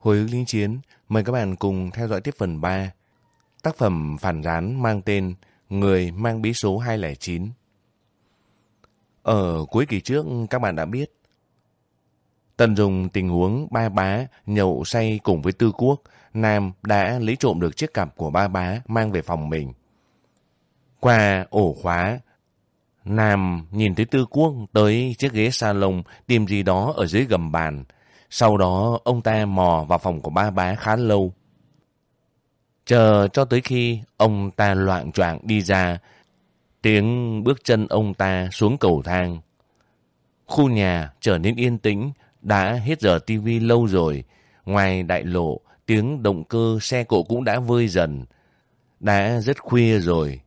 Hồi ức lính chiến, mời các bạn cùng theo dõi tiếp phần 3. Tác phẩm phản gián mang tên Người mang bí số 209. Ở cuối kỳ trước, các bạn đã biết, Tần dùng tình huống ba bá nhậu say cùng với Tư Quốc, Nam đã lấy trộm được chiếc cặp của ba bá mang về phòng mình. Qua ổ khóa, Nam nhìn thấy Tư Quốc tới chiếc ghế salon tìm gì đó ở dưới gầm bàn. Sau đó ông ta mò vào phòng của ba bá khá lâu. Chờ cho tới khi ông ta loạn choạng đi ra, tiếng bước chân ông ta xuống cầu thang. Khu nhà trở nên yên tĩnh, đã hết giờ tivi lâu rồi. Ngoài đại lộ, tiếng động cơ xe cộ cũng đã vơi dần. Đã rất khuya rồi.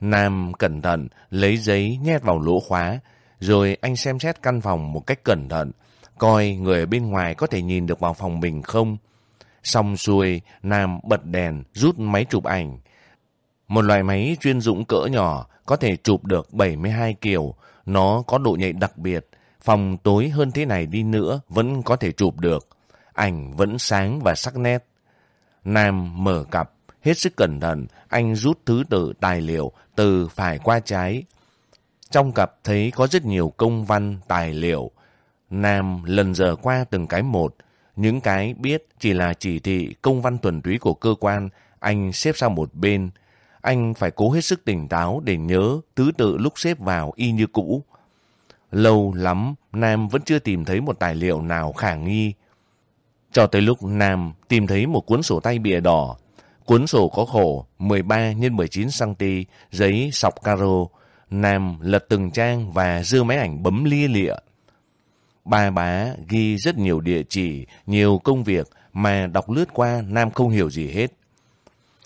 Nam cẩn thận lấy giấy nhét vào lỗ khóa, rồi anh xem xét căn phòng một cách cẩn thận, coi người ở bên ngoài có thể nhìn được vào phòng mình không. Xong xuôi, Nam bật đèn, rút máy chụp ảnh. Một loại máy chuyên dụng cỡ nhỏ có thể chụp được 72 kiểu. Nó có độ nhạy đặc biệt. Phòng tối hơn thế này đi nữa vẫn có thể chụp được. Ảnh vẫn sáng và sắc nét. Nam mở cặp, hết sức cẩn thận, anh rút thứ tự tài liệu từ phải qua trái. Trong cặp thấy có rất nhiều công văn, tài liệu. Nam lần giờ qua từng cái một. Những cái biết chỉ là chỉ thị công văn tuần túy của cơ quan, anh xếp sang một bên. Anh phải cố hết sức tỉnh táo để nhớ thứ tự lúc xếp vào y như cũ. Lâu lắm, Nam vẫn chưa tìm thấy một tài liệu nào khả nghi. Cho tới lúc Nam tìm thấy một cuốn sổ tay bìa đỏ. Cuốn sổ có khổ 13 x 19 cm, giấy sọc caro. Nam lật từng trang và dưa máy ảnh bấm lia lịa. Ba bá ghi rất nhiều địa chỉ, nhiều công việc mà đọc lướt qua Nam không hiểu gì hết.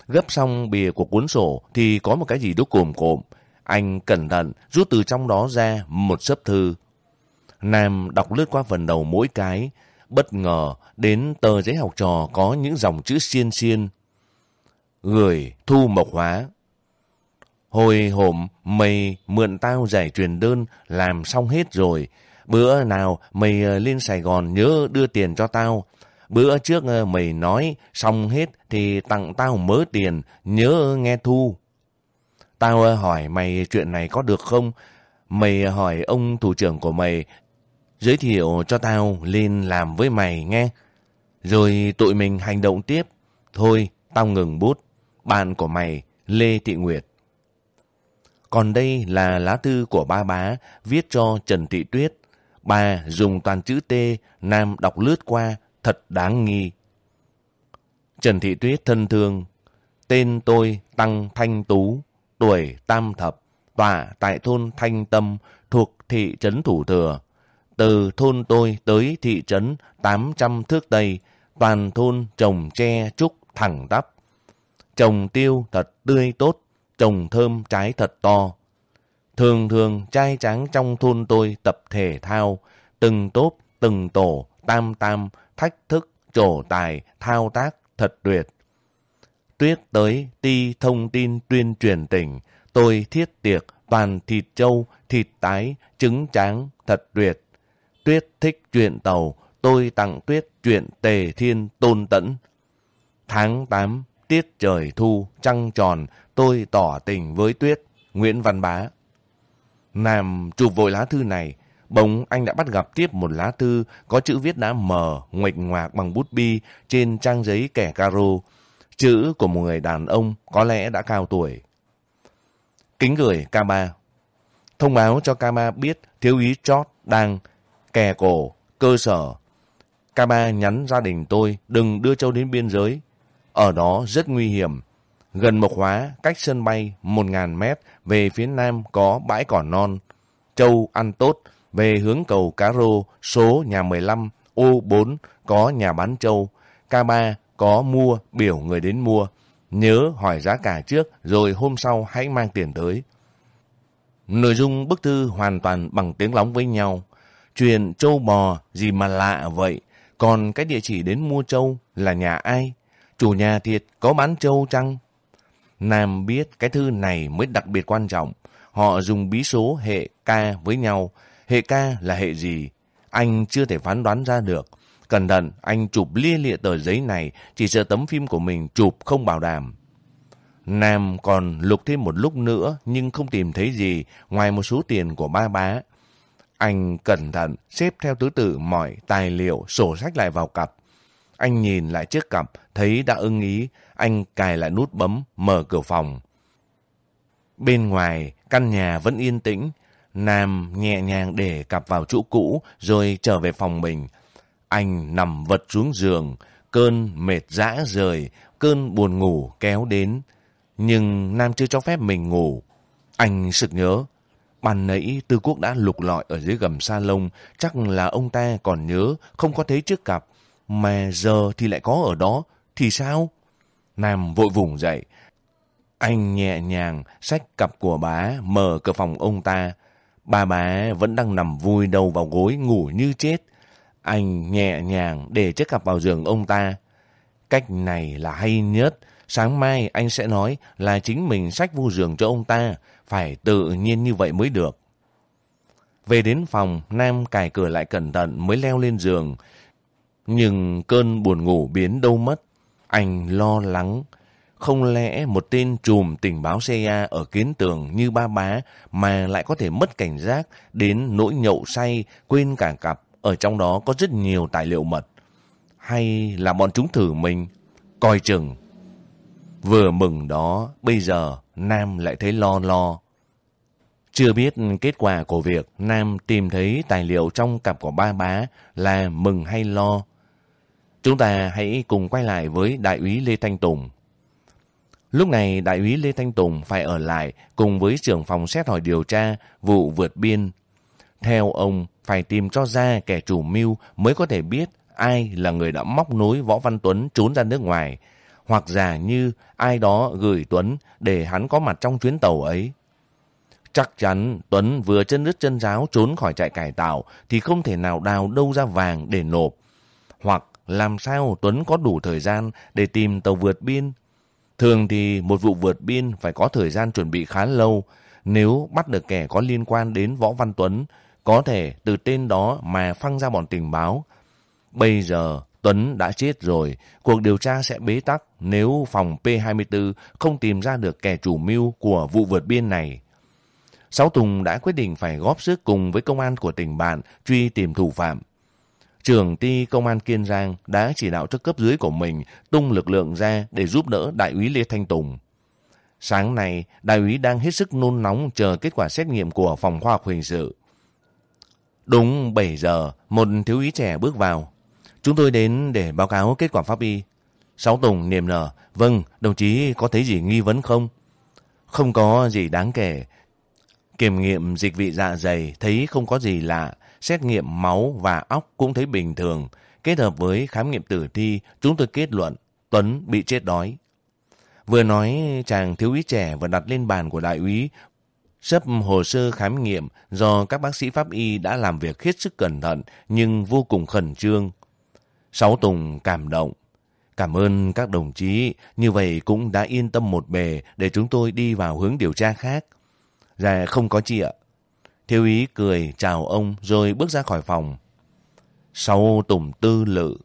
Gấp xong bìa của cuốn sổ thì có một cái gì đó cồm cộm. Anh cẩn thận rút từ trong đó ra một sấp thư. Nam đọc lướt qua phần đầu mỗi cái, bất ngờ đến tờ giấy học trò có những dòng chữ xiên xiên. Gửi thu mộc hóa. Hồi hổm mày mượn tao giải truyền đơn làm xong hết rồi. Bữa nào mày ờ, lên Sài Gòn nhớ đưa tiền cho tao. Bữa trước ờ, mày nói xong hết thì tặng tao mớ tiền, nhớ nghe thu. Tao ờ, hỏi mày chuyện này có được không? Mày hỏi ông thủ trưởng của mày giới thiệu cho tao lên làm với mày nghe. Rồi tụi mình hành động tiếp. Thôi, tao ngừng bút. Bạn của mày, Lê Thị Nguyệt. Còn đây là lá thư của ba bá viết cho Trần Thị Tuyết. Bà dùng toàn chữ T, Nam đọc lướt qua, thật đáng nghi. Trần Thị Tuyết thân thương. Tên tôi Tăng Thanh Tú, tuổi tam thập, tọa tại thôn Thanh Tâm thuộc thị trấn Thủ Thừa. Từ thôn tôi tới thị trấn 800 thước Tây, toàn thôn trồng tre trúc thẳng tắp. Trồng tiêu thật tươi tốt, trồng thơm trái thật to. Thường thường trai tráng trong thôn tôi tập thể thao, từng tốp, từng tổ, tam tam, thách thức, trổ tài, thao tác, thật tuyệt. Tuyết tới ti thông tin tuyên truyền tỉnh, tôi thiết tiệc toàn thịt trâu, thịt tái, trứng tráng, thật tuyệt. Tuyết thích chuyện tàu, tôi tặng Tuyết chuyện tề thiên tôn tẫn. Tháng 8, tiết trời thu, trăng tròn, tôi tỏ tình với Tuyết, Nguyễn Văn Bá. Nam chụp vội lá thư này, bỗng anh đã bắt gặp tiếp một lá thư có chữ viết đã mờ, nguệch ngoạc bằng bút bi trên trang giấy kẻ caro. Chữ của một người đàn ông có lẽ đã cao tuổi. Kính gửi K3. Thông báo cho K3 biết thiếu úy George đang kè cổ, cơ sở. K3 nhắn gia đình tôi đừng đưa Châu đến biên giới. Ở đó rất nguy hiểm. Gần Mộc Hóa, cách sân bay 1.000 mét, về phía nam có bãi cỏ non. Châu ăn tốt, về hướng cầu Cá Rô, số nhà 15, ô 4 có nhà bán châu. K3 có mua, biểu người đến mua. Nhớ hỏi giá cả trước, rồi hôm sau hãy mang tiền tới. Nội dung bức thư hoàn toàn bằng tiếng lóng với nhau. Chuyện châu bò gì mà lạ vậy? Còn cái địa chỉ đến mua châu là nhà ai? Chủ nhà thiệt có bán châu chăng? Nam biết cái thư này mới đặc biệt quan trọng. Họ dùng bí số hệ K với nhau. Hệ K là hệ gì? Anh chưa thể phán đoán ra được. Cẩn thận, anh chụp lia lịa tờ giấy này, chỉ sợ tấm phim của mình chụp không bảo đảm. Nam còn lục thêm một lúc nữa nhưng không tìm thấy gì ngoài một số tiền của ba bá. Anh cẩn thận xếp theo thứ tự mọi tài liệu, sổ sách lại vào cặp. Anh nhìn lại chiếc cặp, thấy đã ưng ý, anh cài lại nút bấm, mở cửa phòng. Bên ngoài, căn nhà vẫn yên tĩnh. Nam nhẹ nhàng để cặp vào chỗ cũ rồi trở về phòng mình. Anh nằm vật xuống giường, cơn mệt dã rời, cơn buồn ngủ kéo đến. Nhưng Nam chưa cho phép mình ngủ. Anh sực nhớ. Ban nãy Tư Quốc đã lục lọi ở dưới gầm sa lông. Chắc là ông ta còn nhớ không có thấy chiếc cặp. Mà giờ thì lại có ở đó. Thì sao? Nam vội vùng dậy. Anh nhẹ nhàng xách cặp của bá mở cửa phòng ông ta. Bà bá vẫn đang nằm vui đầu vào gối ngủ như chết. Anh nhẹ nhàng để chiếc cặp vào giường ông ta. Cách này là hay nhất. Sáng mai anh sẽ nói là chính mình sách vu giường cho ông ta. Phải tự nhiên như vậy mới được. Về đến phòng, Nam cài cửa lại cẩn thận mới leo lên giường. Nhưng cơn buồn ngủ biến đâu mất. Anh lo lắng. Không lẽ một tên trùm tình báo CIA ở kiến tường như ba bá mà lại có thể mất cảnh giác đến nỗi nhậu say, quên cả cặp. Ở trong đó có rất nhiều tài liệu mật. Hay là bọn chúng thử mình? Coi chừng. Vừa mừng đó, bây giờ Nam lại thấy lo lo. Chưa biết kết quả của việc Nam tìm thấy tài liệu trong cặp của ba bá là mừng hay lo. Chúng ta hãy cùng quay lại với Đại úy Lê Thanh Tùng. Lúc này Đại úy Lê Thanh Tùng phải ở lại cùng với trưởng phòng xét hỏi điều tra vụ vượt biên. Theo ông, phải tìm cho ra kẻ chủ mưu mới có thể biết ai là người đã móc nối Võ Văn Tuấn trốn ra nước ngoài, hoặc giả như ai đó gửi Tuấn để hắn có mặt trong chuyến tàu ấy. Chắc chắn Tuấn vừa chân đứt chân giáo trốn khỏi trại cải tạo thì không thể nào đào đâu ra vàng để nộp. Hoặc làm sao Tuấn có đủ thời gian để tìm tàu vượt biên. Thường thì một vụ vượt biên phải có thời gian chuẩn bị khá lâu. Nếu bắt được kẻ có liên quan đến Võ Văn Tuấn, có thể từ tên đó mà phăng ra bọn tình báo. Bây giờ Tuấn đã chết rồi, cuộc điều tra sẽ bế tắc nếu phòng P24 không tìm ra được kẻ chủ mưu của vụ vượt biên này. Sáu Tùng đã quyết định phải góp sức cùng với công an của tỉnh bạn truy tìm thủ phạm. Trưởng ty công an Kiên Giang đã chỉ đạo cho cấp dưới của mình tung lực lượng ra để giúp đỡ đại úy Lê Thanh Tùng. Sáng nay, đại úy đang hết sức nôn nóng chờ kết quả xét nghiệm của phòng khoa học hình sự. Đúng 7 giờ, một thiếu úy trẻ bước vào. Chúng tôi đến để báo cáo kết quả pháp y. Sáu Tùng niềm nở. Vâng, đồng chí có thấy gì nghi vấn không? Không có gì đáng kể. Kiểm nghiệm dịch vị dạ dày thấy không có gì lạ. Xét nghiệm máu và óc cũng thấy bình thường. Kết hợp với khám nghiệm tử thi, chúng tôi kết luận Tuấn bị chết đói. Vừa nói, chàng thiếu úy trẻ vừa đặt lên bàn của đại úy Sấp hồ sơ khám nghiệm do các bác sĩ pháp y đã làm việc hết sức cẩn thận nhưng vô cùng khẩn trương. Sáu Tùng cảm động. Cảm ơn các đồng chí, như vậy cũng đã yên tâm một bề để chúng tôi đi vào hướng điều tra khác. Dạ không có chị ạ. Thiếu ý cười chào ông rồi bước ra khỏi phòng. Sau Tùng tư lự,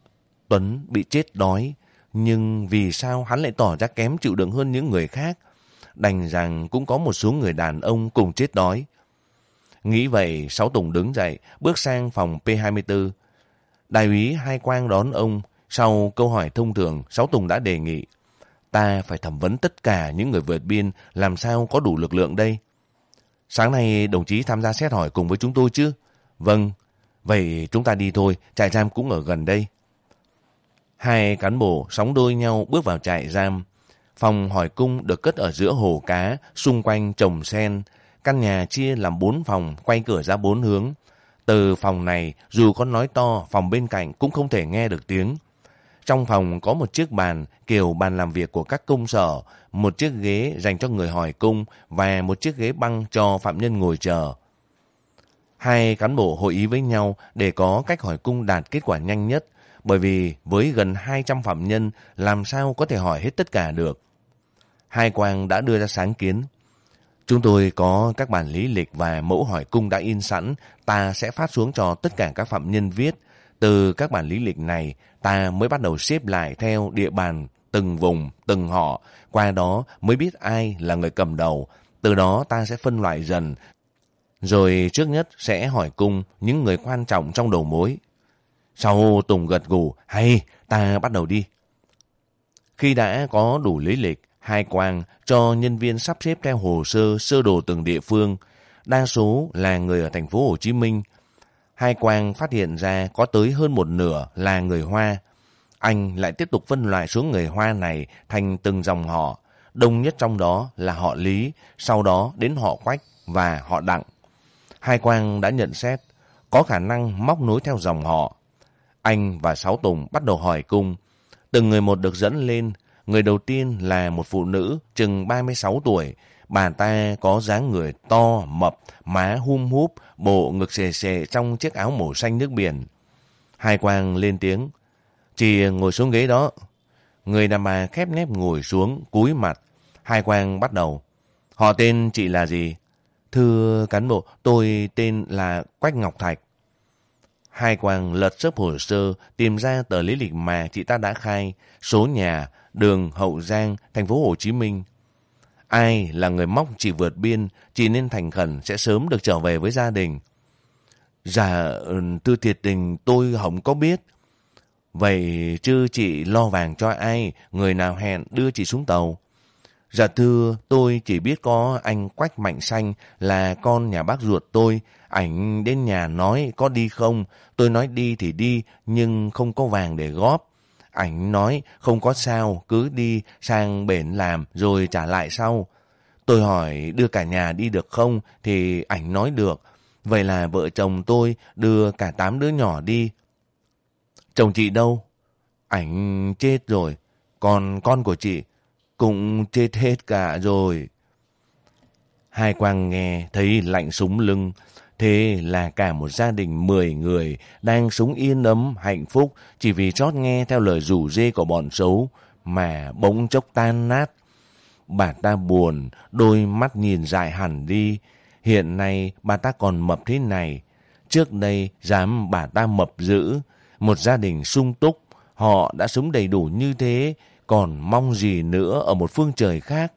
Tuấn bị chết đói. Nhưng vì sao hắn lại tỏ ra kém chịu đựng hơn những người khác? Đành rằng cũng có một số người đàn ông cùng chết đói. Nghĩ vậy, Sáu Tùng đứng dậy, bước sang phòng P24. Đại úy Hai Quang đón ông. Sau câu hỏi thông thường, Sáu Tùng đã đề nghị. Ta phải thẩm vấn tất cả những người vượt biên, làm sao có đủ lực lượng đây? Sáng nay đồng chí tham gia xét hỏi cùng với chúng tôi chứ? Vâng, vậy chúng ta đi thôi, trại giam cũng ở gần đây. Hai cán bộ sóng đôi nhau bước vào trại giam. Phòng hỏi cung được cất ở giữa hồ cá, xung quanh trồng sen. Căn nhà chia làm bốn phòng, quay cửa ra bốn hướng. Từ phòng này, dù có nói to, phòng bên cạnh cũng không thể nghe được tiếng. Trong phòng có một chiếc bàn, kiểu bàn làm việc của các công sở, một chiếc ghế dành cho người hỏi cung và một chiếc ghế băng cho phạm nhân ngồi chờ. Hai cán bộ hội ý với nhau để có cách hỏi cung đạt kết quả nhanh nhất, bởi vì với gần 200 phạm nhân làm sao có thể hỏi hết tất cả được. Hai Quang đã đưa ra sáng kiến. Chúng tôi có các bản lý lịch và mẫu hỏi cung đã in sẵn, ta sẽ phát xuống cho tất cả các phạm nhân viết. Từ các bản lý lịch này, ta mới bắt đầu xếp lại theo địa bàn, từng vùng, từng họ. Qua đó mới biết ai là người cầm đầu. Từ đó ta sẽ phân loại dần. Rồi trước nhất sẽ hỏi cung những người quan trọng trong đầu mối. Sau Tùng gật gù, hay, ta bắt đầu đi. Khi đã có đủ lý lịch, hai quang cho nhân viên sắp xếp theo hồ sơ sơ đồ từng địa phương, đa số là người ở thành phố Hồ Chí Minh. Hai quang phát hiện ra có tới hơn một nửa là người Hoa. Anh lại tiếp tục phân loại số người Hoa này thành từng dòng họ. Đông nhất trong đó là họ Lý, sau đó đến họ Quách và họ Đặng. Hai quang đã nhận xét có khả năng móc nối theo dòng họ. Anh và Sáu Tùng bắt đầu hỏi cung. Từng người một được dẫn lên. Người đầu tiên là một phụ nữ chừng 36 tuổi, Bà ta có dáng người to, mập, má hum húp, bộ ngực xề xề trong chiếc áo màu xanh nước biển. Hai quang lên tiếng. Chị ngồi xuống ghế đó. Người đàn bà khép nép ngồi xuống, cúi mặt. Hai quang bắt đầu. Họ tên chị là gì? Thưa cán bộ, tôi tên là Quách Ngọc Thạch. Hai quang lật sấp hồ sơ, tìm ra tờ lý lịch mà chị ta đã khai, số nhà, đường Hậu Giang, thành phố Hồ Chí Minh. Ai là người móc chị vượt biên, chị nên thành khẩn sẽ sớm được trở về với gia đình. Dạ, ừ, tư thiệt tình tôi không có biết. Vậy chứ chị lo vàng cho ai, người nào hẹn đưa chị xuống tàu? Dạ thưa, tôi chỉ biết có anh Quách Mạnh Xanh là con nhà bác ruột tôi. Ảnh đến nhà nói có đi không? Tôi nói đi thì đi, nhưng không có vàng để góp. Ảnh nói không có sao, cứ đi sang bển làm rồi trả lại sau. Tôi hỏi đưa cả nhà đi được không thì ảnh nói được. Vậy là vợ chồng tôi đưa cả tám đứa nhỏ đi. Chồng chị đâu? Ảnh chết rồi. Còn con của chị cũng chết hết cả rồi. Hai quang nghe thấy lạnh súng lưng, Thế là cả một gia đình 10 người đang sống yên ấm, hạnh phúc chỉ vì chót nghe theo lời rủ dê của bọn xấu mà bỗng chốc tan nát. Bà ta buồn, đôi mắt nhìn dài hẳn đi. Hiện nay bà ta còn mập thế này. Trước đây dám bà ta mập dữ. Một gia đình sung túc, họ đã sống đầy đủ như thế, còn mong gì nữa ở một phương trời khác.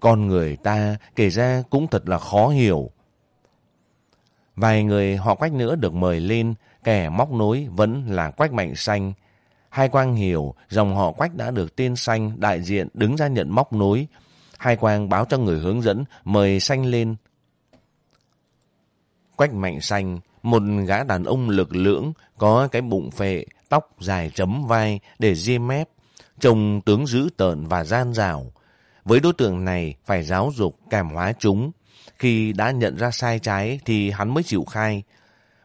Con người ta kể ra cũng thật là khó hiểu. Vài người họ quách nữa được mời lên, kẻ móc nối vẫn là quách mạnh xanh. Hai quang hiểu dòng họ quách đã được tên xanh đại diện đứng ra nhận móc nối. Hai quang báo cho người hướng dẫn mời xanh lên. Quách mạnh xanh, một gã đàn ông lực lưỡng, có cái bụng phệ, tóc dài chấm vai để ria mép, trông tướng dữ tợn và gian rào. Với đối tượng này phải giáo dục cảm hóa chúng, khi đã nhận ra sai trái thì hắn mới chịu khai.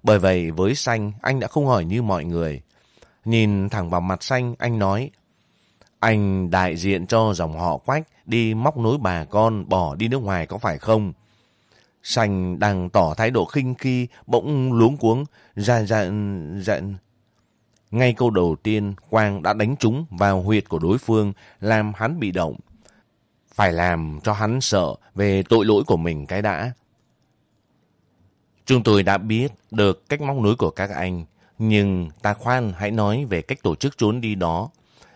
Bởi vậy với Xanh, anh đã không hỏi như mọi người. Nhìn thẳng vào mặt Xanh, anh nói, anh đại diện cho dòng họ quách đi móc nối bà con bỏ đi nước ngoài có phải không? Sành đang tỏ thái độ khinh khi, bỗng luống cuống, ra dạ dạ. Ngay câu đầu tiên, Quang đã đánh trúng vào huyệt của đối phương, làm hắn bị động. Phải làm cho hắn sợ về tội lỗi của mình cái đã. Chúng tôi đã biết được cách móc nối của các anh, nhưng ta khoan hãy nói về cách tổ chức trốn đi đó.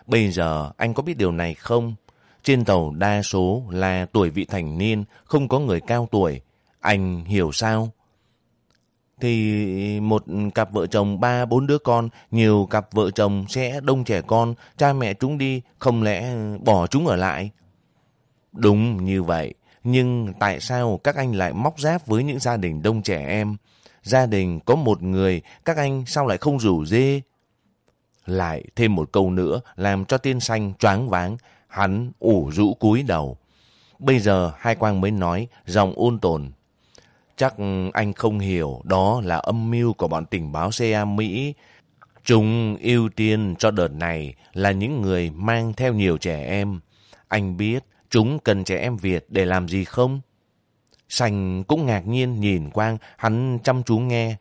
Bây giờ anh có biết điều này không? Trên tàu đa số là tuổi vị thành niên, không có người cao tuổi. Anh hiểu sao? Thì một cặp vợ chồng ba bốn đứa con, nhiều cặp vợ chồng sẽ đông trẻ con, cha mẹ chúng đi, không lẽ bỏ chúng ở lại? Đúng như vậy, nhưng tại sao các anh lại móc giáp với những gia đình đông trẻ em? Gia đình có một người, các anh sao lại không rủ dê? Lại thêm một câu nữa làm cho tiên xanh choáng váng, hắn ủ rũ cúi đầu. Bây giờ hai quang mới nói, dòng ôn tồn. Chắc anh không hiểu đó là âm mưu của bọn tình báo CIA Mỹ. Chúng ưu tiên cho đợt này là những người mang theo nhiều trẻ em. Anh biết Chúng cần trẻ em Việt để làm gì không? Sành cũng ngạc nhiên nhìn Quang, hắn chăm chú nghe.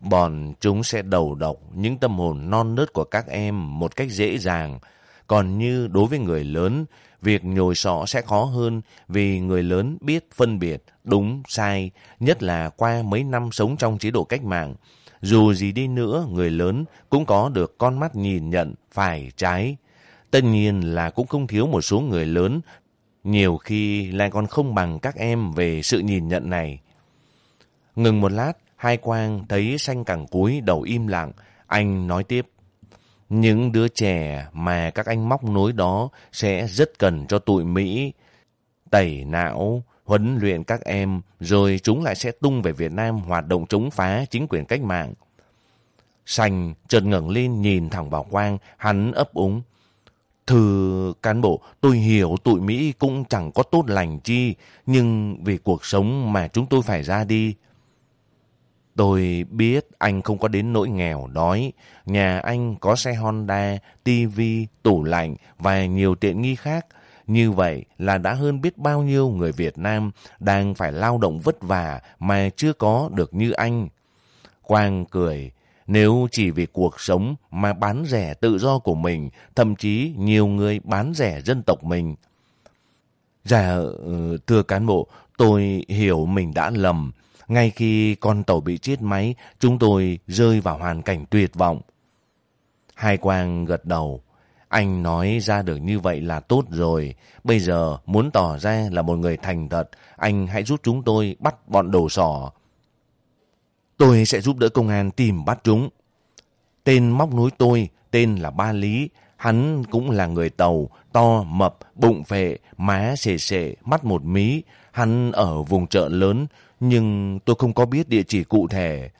Bọn chúng sẽ đầu độc những tâm hồn non nớt của các em một cách dễ dàng. Còn như đối với người lớn, việc nhồi sọ sẽ khó hơn vì người lớn biết phân biệt đúng, sai, nhất là qua mấy năm sống trong chế độ cách mạng. dù gì đi nữa, người lớn cũng có được con mắt nhìn nhận phải trái. Tất nhiên là cũng không thiếu một số người lớn, nhiều khi lại còn không bằng các em về sự nhìn nhận này. Ngừng một lát, hai quang thấy xanh cẳng cúi đầu im lặng, anh nói tiếp. Những đứa trẻ mà các anh móc nối đó sẽ rất cần cho tụi Mỹ. Tẩy não, huấn luyện các em, rồi chúng lại sẽ tung về Việt Nam hoạt động chống phá chính quyền cách mạng. Sành chợt ngẩng lên nhìn thẳng vào Quang, hắn ấp úng. Thưa cán bộ, tôi hiểu tụi Mỹ cũng chẳng có tốt lành chi, nhưng vì cuộc sống mà chúng tôi phải ra đi. Tôi biết anh không có đến nỗi nghèo đói. Nhà anh có xe Honda, tivi, tủ lạnh và nhiều tiện nghi khác. Như vậy là đã hơn biết bao nhiêu người Việt Nam đang phải lao động vất vả mà chưa có được như anh. Quang cười, nếu chỉ vì cuộc sống mà bán rẻ tự do của mình, thậm chí nhiều người bán rẻ dân tộc mình. Dạ, ừ, thưa cán bộ, tôi hiểu mình đã lầm. Ngay khi con tàu bị chết máy, chúng tôi rơi vào hoàn cảnh tuyệt vọng. Hai Quang gật đầu. Anh nói ra được như vậy là tốt rồi. Bây giờ muốn tỏ ra là một người thành thật, anh hãy giúp chúng tôi bắt bọn đồ sỏ. Tôi sẽ giúp đỡ công an tìm bắt chúng. Tên móc nối tôi, tên là Ba Lý. Hắn cũng là người tàu, to, mập, bụng phệ, má xề xề, mắt một mí. Hắn ở vùng chợ lớn, nhưng tôi không có biết địa chỉ cụ thể.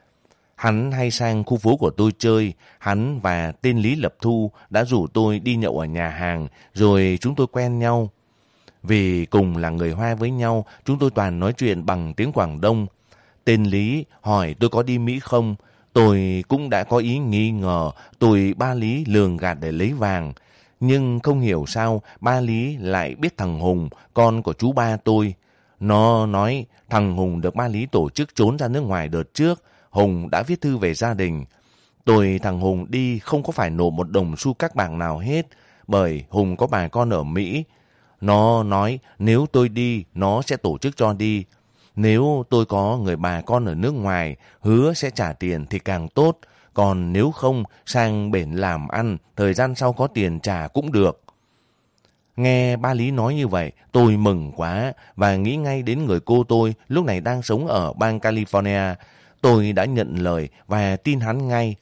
Hắn hay sang khu phố của tôi chơi, hắn và tên Lý Lập Thu đã rủ tôi đi nhậu ở nhà hàng, rồi chúng tôi quen nhau. Vì cùng là người Hoa với nhau, chúng tôi toàn nói chuyện bằng tiếng Quảng Đông. Tên Lý hỏi tôi có đi Mỹ không? Tôi cũng đã có ý nghi ngờ tôi ba Lý lường gạt để lấy vàng. Nhưng không hiểu sao ba Lý lại biết thằng Hùng, con của chú ba tôi. Nó nói thằng Hùng được ba Lý tổ chức trốn ra nước ngoài đợt trước. Hùng đã viết thư về gia đình. Tôi thằng Hùng đi không có phải nộp một đồng xu các bảng nào hết. Bởi Hùng có bà con ở Mỹ. Nó nói nếu tôi đi, nó sẽ tổ chức cho đi. Nếu tôi có người bà con ở nước ngoài, hứa sẽ trả tiền thì càng tốt. Còn nếu không, sang bển làm ăn, thời gian sau có tiền trả cũng được. Nghe ba Lý nói như vậy, tôi mừng quá và nghĩ ngay đến người cô tôi lúc này đang sống ở bang California. Tôi đã nhận lời và tin hắn ngay.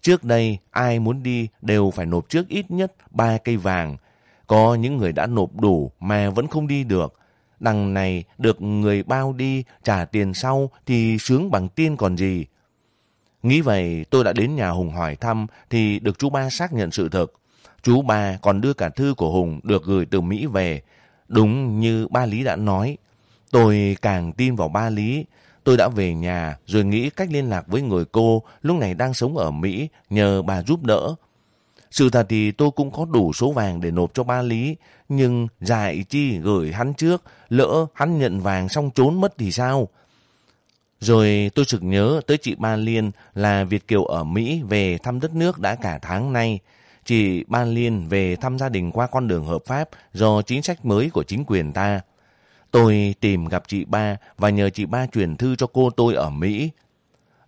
Trước đây, ai muốn đi đều phải nộp trước ít nhất ba cây vàng. Có những người đã nộp đủ mà vẫn không đi được. Đằng này được người bao đi trả tiền sau thì sướng bằng tiên còn gì. Nghĩ vậy tôi đã đến nhà Hùng hỏi thăm thì được chú ba xác nhận sự thật. Chú ba còn đưa cả thư của Hùng được gửi từ Mỹ về. Đúng như ba Lý đã nói. Tôi càng tin vào ba Lý. Tôi đã về nhà rồi nghĩ cách liên lạc với người cô lúc này đang sống ở Mỹ nhờ bà giúp đỡ. Sự thật thì tôi cũng có đủ số vàng để nộp cho ba Lý, nhưng dại chi gửi hắn trước, lỡ hắn nhận vàng xong trốn mất thì sao? Rồi tôi sực nhớ tới chị Ba Liên là Việt Kiều ở Mỹ về thăm đất nước đã cả tháng nay. Chị Ba Liên về thăm gia đình qua con đường hợp pháp do chính sách mới của chính quyền ta. Tôi tìm gặp chị Ba và nhờ chị Ba chuyển thư cho cô tôi ở Mỹ.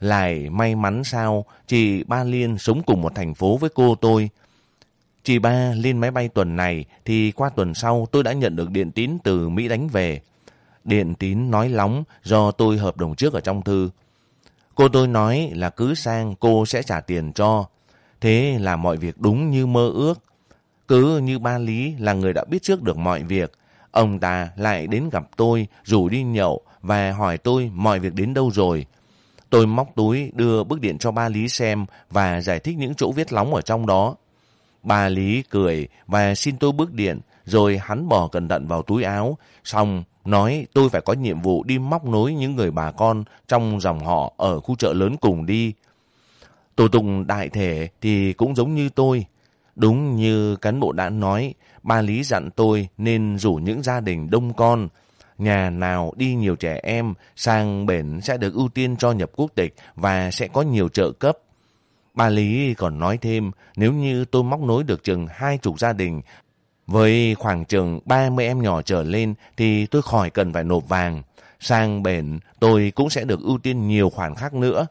Lại may mắn sao, chị Ba Liên sống cùng một thành phố với cô tôi. Chị Ba lên máy bay tuần này thì qua tuần sau tôi đã nhận được điện tín từ Mỹ đánh về. Điện tín nói lóng do tôi hợp đồng trước ở trong thư. Cô tôi nói là cứ sang cô sẽ trả tiền cho. Thế là mọi việc đúng như mơ ước. Cứ như ba Lý là người đã biết trước được mọi việc. Ông ta lại đến gặp tôi, rủ đi nhậu và hỏi tôi mọi việc đến đâu rồi. Tôi móc túi đưa bức điện cho ba Lý xem và giải thích những chỗ viết lóng ở trong đó. Ba Lý cười và xin tôi bức điện, rồi hắn bỏ cẩn thận vào túi áo. Xong, nói tôi phải có nhiệm vụ đi móc nối những người bà con trong dòng họ ở khu chợ lớn cùng đi. Tổ tùng đại thể thì cũng giống như tôi. Đúng như cán bộ đã nói, ba Lý dặn tôi nên rủ những gia đình đông con, nhà nào đi nhiều trẻ em sang bển sẽ được ưu tiên cho nhập quốc tịch và sẽ có nhiều trợ cấp. Bà Lý còn nói thêm nếu như tôi móc nối được chừng hai chục gia đình với khoảng chừng 30 em nhỏ trở lên thì tôi khỏi cần phải nộp vàng. Sang bển tôi cũng sẽ được ưu tiên nhiều khoản khác nữa.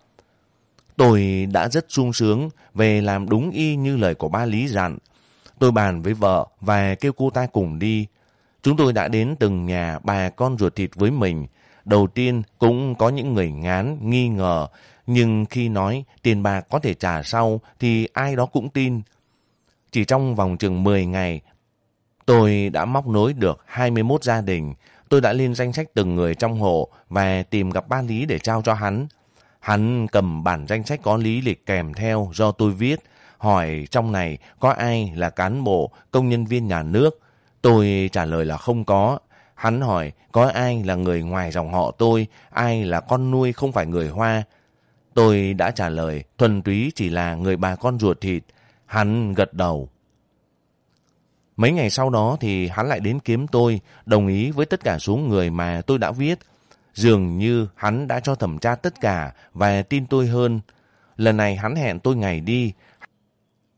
Tôi đã rất sung sướng về làm đúng y như lời của ba Lý dặn. Tôi bàn với vợ và kêu cô ta cùng đi. Chúng tôi đã đến từng nhà bà con ruột thịt với mình. Đầu tiên cũng có những người ngán, nghi ngờ. Nhưng khi nói tiền bạc có thể trả sau thì ai đó cũng tin. Chỉ trong vòng chừng 10 ngày, tôi đã móc nối được 21 gia đình. Tôi đã lên danh sách từng người trong hộ và tìm gặp ba Lý để trao cho hắn. Hắn cầm bản danh sách có lý lịch kèm theo do tôi viết, hỏi trong này có ai là cán bộ, công nhân viên nhà nước. Tôi trả lời là không có. Hắn hỏi có ai là người ngoài dòng họ tôi, ai là con nuôi không phải người Hoa. Tôi đã trả lời thuần túy chỉ là người bà con ruột thịt. Hắn gật đầu. Mấy ngày sau đó thì hắn lại đến kiếm tôi, đồng ý với tất cả số người mà tôi đã viết. Dường như hắn đã cho thẩm tra tất cả và tin tôi hơn. Lần này hắn hẹn tôi ngày đi.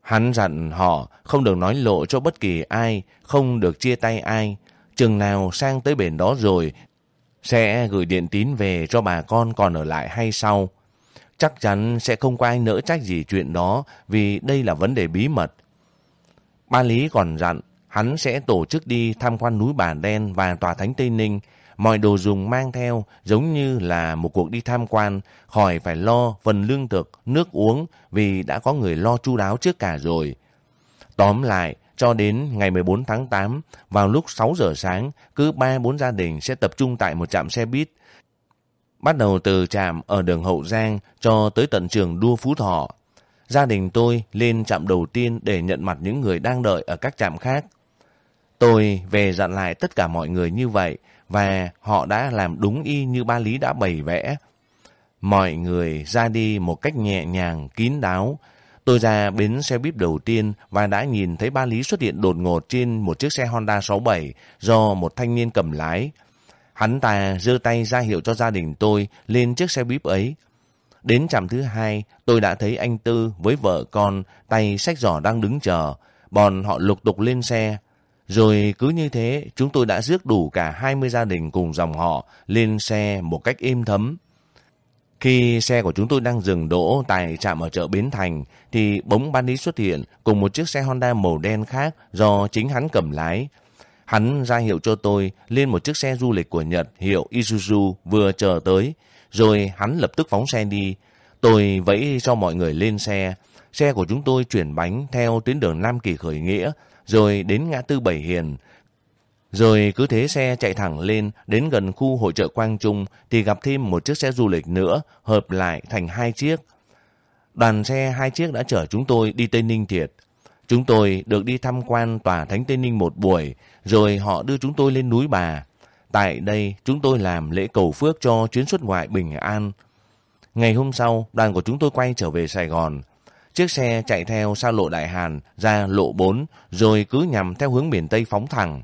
Hắn dặn họ không được nói lộ cho bất kỳ ai, không được chia tay ai. Chừng nào sang tới bển đó rồi, sẽ gửi điện tín về cho bà con còn ở lại hay sau. Chắc chắn sẽ không có ai nỡ trách gì chuyện đó vì đây là vấn đề bí mật. Ba Lý còn dặn hắn sẽ tổ chức đi tham quan núi Bà Đen và tòa thánh Tây Ninh. Mọi đồ dùng mang theo giống như là một cuộc đi tham quan, khỏi phải lo phần lương thực, nước uống vì đã có người lo chu đáo trước cả rồi. Tóm lại, cho đến ngày 14 tháng 8, vào lúc 6 giờ sáng, cứ 3-4 gia đình sẽ tập trung tại một trạm xe buýt. Bắt đầu từ trạm ở đường Hậu Giang cho tới tận trường đua Phú Thọ. Gia đình tôi lên trạm đầu tiên để nhận mặt những người đang đợi ở các trạm khác. Tôi về dặn lại tất cả mọi người như vậy và họ đã làm đúng y như ba Lý đã bày vẽ. Mọi người ra đi một cách nhẹ nhàng, kín đáo. Tôi ra bến xe buýt đầu tiên và đã nhìn thấy ba Lý xuất hiện đột ngột trên một chiếc xe Honda 67 do một thanh niên cầm lái. Hắn ta giơ tay ra hiệu cho gia đình tôi lên chiếc xe buýt ấy. Đến trạm thứ hai, tôi đã thấy anh Tư với vợ con, tay sách giỏ đang đứng chờ. Bọn họ lục tục lên xe. Rồi cứ như thế, chúng tôi đã rước đủ cả 20 gia đình cùng dòng họ lên xe một cách êm thấm. Khi xe của chúng tôi đang dừng đỗ tại trạm ở chợ Bến Thành, thì bỗng ban lý xuất hiện cùng một chiếc xe Honda màu đen khác do chính hắn cầm lái. Hắn ra hiệu cho tôi lên một chiếc xe du lịch của Nhật hiệu Isuzu vừa chờ tới, rồi hắn lập tức phóng xe đi. Tôi vẫy cho mọi người lên xe. Xe của chúng tôi chuyển bánh theo tuyến đường Nam Kỳ Khởi Nghĩa, rồi đến ngã tư Bảy Hiền. Rồi cứ thế xe chạy thẳng lên đến gần khu hội trợ Quang Trung thì gặp thêm một chiếc xe du lịch nữa hợp lại thành hai chiếc. Đoàn xe hai chiếc đã chở chúng tôi đi Tây Ninh thiệt. Chúng tôi được đi tham quan tòa Thánh Tây Ninh một buổi, rồi họ đưa chúng tôi lên núi Bà. Tại đây, chúng tôi làm lễ cầu phước cho chuyến xuất ngoại bình an. Ngày hôm sau, đoàn của chúng tôi quay trở về Sài Gòn. Chiếc xe chạy theo xa lộ Đại Hàn ra lộ 4 rồi cứ nhằm theo hướng miền Tây phóng thẳng.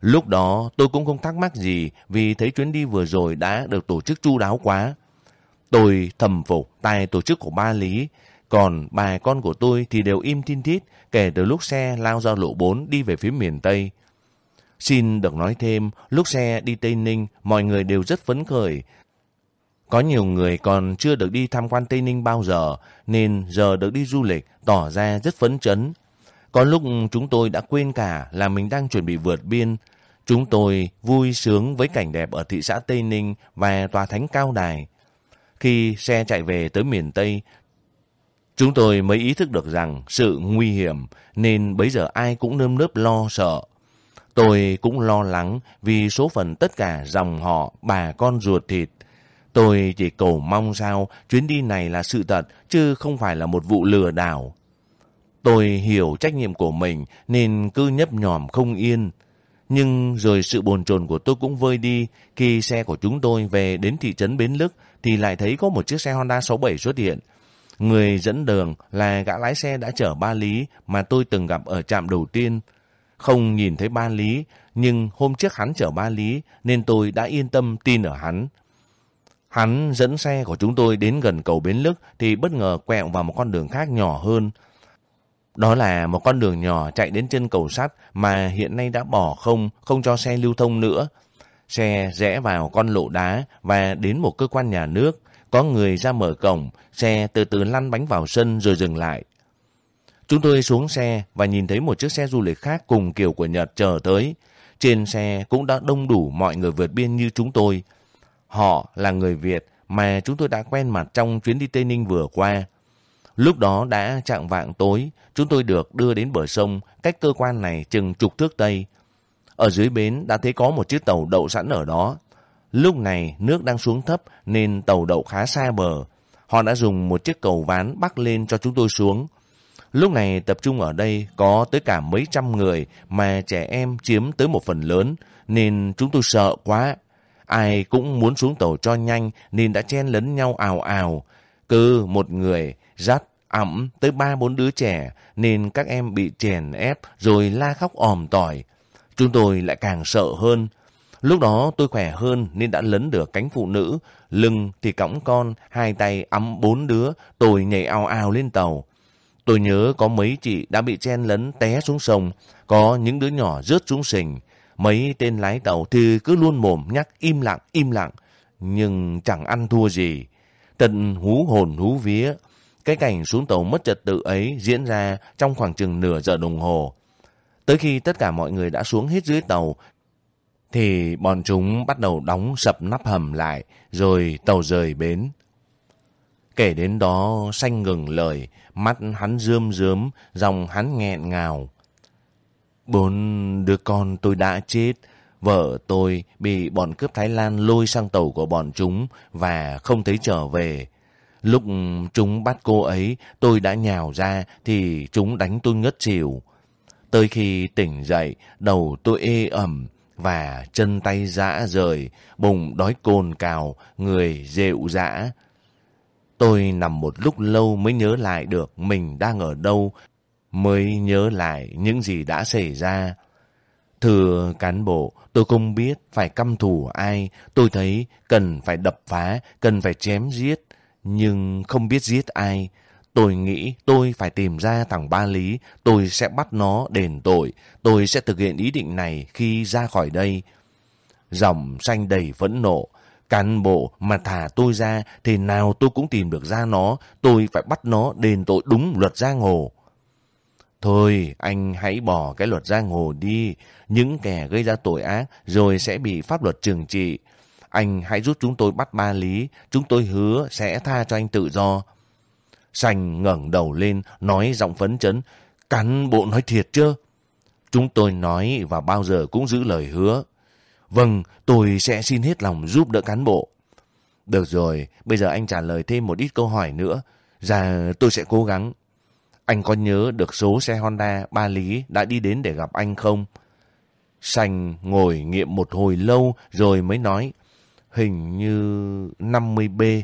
Lúc đó tôi cũng không thắc mắc gì vì thấy chuyến đi vừa rồi đã được tổ chức chu đáo quá. Tôi thầm phục tài tổ chức của ba Lý, còn bà con của tôi thì đều im tin tít kể từ lúc xe lao ra lộ 4 đi về phía miền Tây. Xin được nói thêm, lúc xe đi Tây Ninh, mọi người đều rất phấn khởi, có nhiều người còn chưa được đi tham quan Tây Ninh bao giờ, nên giờ được đi du lịch tỏ ra rất phấn chấn. Có lúc chúng tôi đã quên cả là mình đang chuẩn bị vượt biên. Chúng tôi vui sướng với cảnh đẹp ở thị xã Tây Ninh và tòa thánh cao đài. Khi xe chạy về tới miền Tây, chúng tôi mới ý thức được rằng sự nguy hiểm nên bây giờ ai cũng nơm nớp lo sợ. Tôi cũng lo lắng vì số phận tất cả dòng họ, bà con ruột thịt Tôi chỉ cầu mong sao chuyến đi này là sự thật chứ không phải là một vụ lừa đảo. Tôi hiểu trách nhiệm của mình nên cứ nhấp nhòm không yên. Nhưng rồi sự bồn chồn của tôi cũng vơi đi khi xe của chúng tôi về đến thị trấn Bến Lức thì lại thấy có một chiếc xe Honda 67 xuất hiện. Người dẫn đường là gã lái xe đã chở ba Lý mà tôi từng gặp ở trạm đầu tiên. Không nhìn thấy ba Lý, nhưng hôm trước hắn chở ba Lý nên tôi đã yên tâm tin ở hắn. Hắn dẫn xe của chúng tôi đến gần cầu Bến Lức thì bất ngờ quẹo vào một con đường khác nhỏ hơn. Đó là một con đường nhỏ chạy đến chân cầu sắt mà hiện nay đã bỏ không, không cho xe lưu thông nữa. Xe rẽ vào con lộ đá và đến một cơ quan nhà nước. có người ra mở cổng, xe từ từ lăn bánh vào sân rồi dừng lại. Chúng tôi xuống xe và nhìn thấy một chiếc xe du lịch khác cùng kiểu của Nhật chờ tới. Trên xe cũng đã đông đủ mọi người vượt biên như chúng tôi. Họ là người Việt mà chúng tôi đã quen mặt trong chuyến đi Tây Ninh vừa qua. Lúc đó đã chạng vạng tối, chúng tôi được đưa đến bờ sông, cách cơ quan này chừng chục thước Tây. Ở dưới bến đã thấy có một chiếc tàu đậu sẵn ở đó. Lúc này nước đang xuống thấp nên tàu đậu khá xa bờ. Họ đã dùng một chiếc cầu ván bắc lên cho chúng tôi xuống. Lúc này tập trung ở đây có tới cả mấy trăm người mà trẻ em chiếm tới một phần lớn nên chúng tôi sợ quá. Ai cũng muốn xuống tàu cho nhanh nên đã chen lấn nhau ào ào. Cứ một người dắt ẩm tới ba bốn đứa trẻ nên các em bị chèn ép rồi la khóc òm tỏi. Chúng tôi lại càng sợ hơn. Lúc đó tôi khỏe hơn nên đã lấn được cánh phụ nữ, lưng thì cõng con, hai tay ấm bốn đứa, tôi nhảy ao ao lên tàu. Tôi nhớ có mấy chị đã bị chen lấn té xuống sông, có những đứa nhỏ rớt xuống sình. Mấy tên lái tàu thì cứ luôn mồm nhắc im lặng, im lặng, nhưng chẳng ăn thua gì. Tận hú hồn hú vía, cái cảnh xuống tàu mất trật tự ấy diễn ra trong khoảng chừng nửa giờ đồng hồ. Tới khi tất cả mọi người đã xuống hết dưới tàu, thì bọn chúng bắt đầu đóng sập nắp hầm lại, rồi tàu rời bến. Kể đến đó, xanh ngừng lời, mắt hắn rơm rớm, dòng hắn nghẹn ngào. Bốn đứa con tôi đã chết, vợ tôi bị bọn cướp Thái Lan lôi sang tàu của bọn chúng và không thấy trở về. Lúc chúng bắt cô ấy, tôi đã nhào ra thì chúng đánh tôi ngất xỉu. Tới khi tỉnh dậy, đầu tôi ê ẩm và chân tay dã rời, bụng đói cồn cào, người rệu dã. Tôi nằm một lúc lâu mới nhớ lại được mình đang ở đâu, mới nhớ lại những gì đã xảy ra. Thưa cán bộ, tôi không biết phải căm thù ai, tôi thấy cần phải đập phá, cần phải chém giết, nhưng không biết giết ai. Tôi nghĩ tôi phải tìm ra thằng Ba Lý, tôi sẽ bắt nó đền tội, tôi sẽ thực hiện ý định này khi ra khỏi đây. Dòng xanh đầy phẫn nộ, cán bộ mà thả tôi ra thì nào tôi cũng tìm được ra nó, tôi phải bắt nó đền tội đúng luật giang hồ. Thôi, anh hãy bỏ cái luật giang hồ đi, những kẻ gây ra tội ác rồi sẽ bị pháp luật trừng trị. Anh hãy giúp chúng tôi bắt ba lý, chúng tôi hứa sẽ tha cho anh tự do. Sành ngẩng đầu lên, nói giọng phấn chấn, cán bộ nói thiệt chưa? Chúng tôi nói và bao giờ cũng giữ lời hứa. Vâng, tôi sẽ xin hết lòng giúp đỡ cán bộ. Được rồi, bây giờ anh trả lời thêm một ít câu hỏi nữa. Dạ, tôi sẽ cố gắng. Anh có nhớ được số xe Honda ba lý đã đi đến để gặp anh không? Sành ngồi nghiệm một hồi lâu rồi mới nói. Hình như 50B.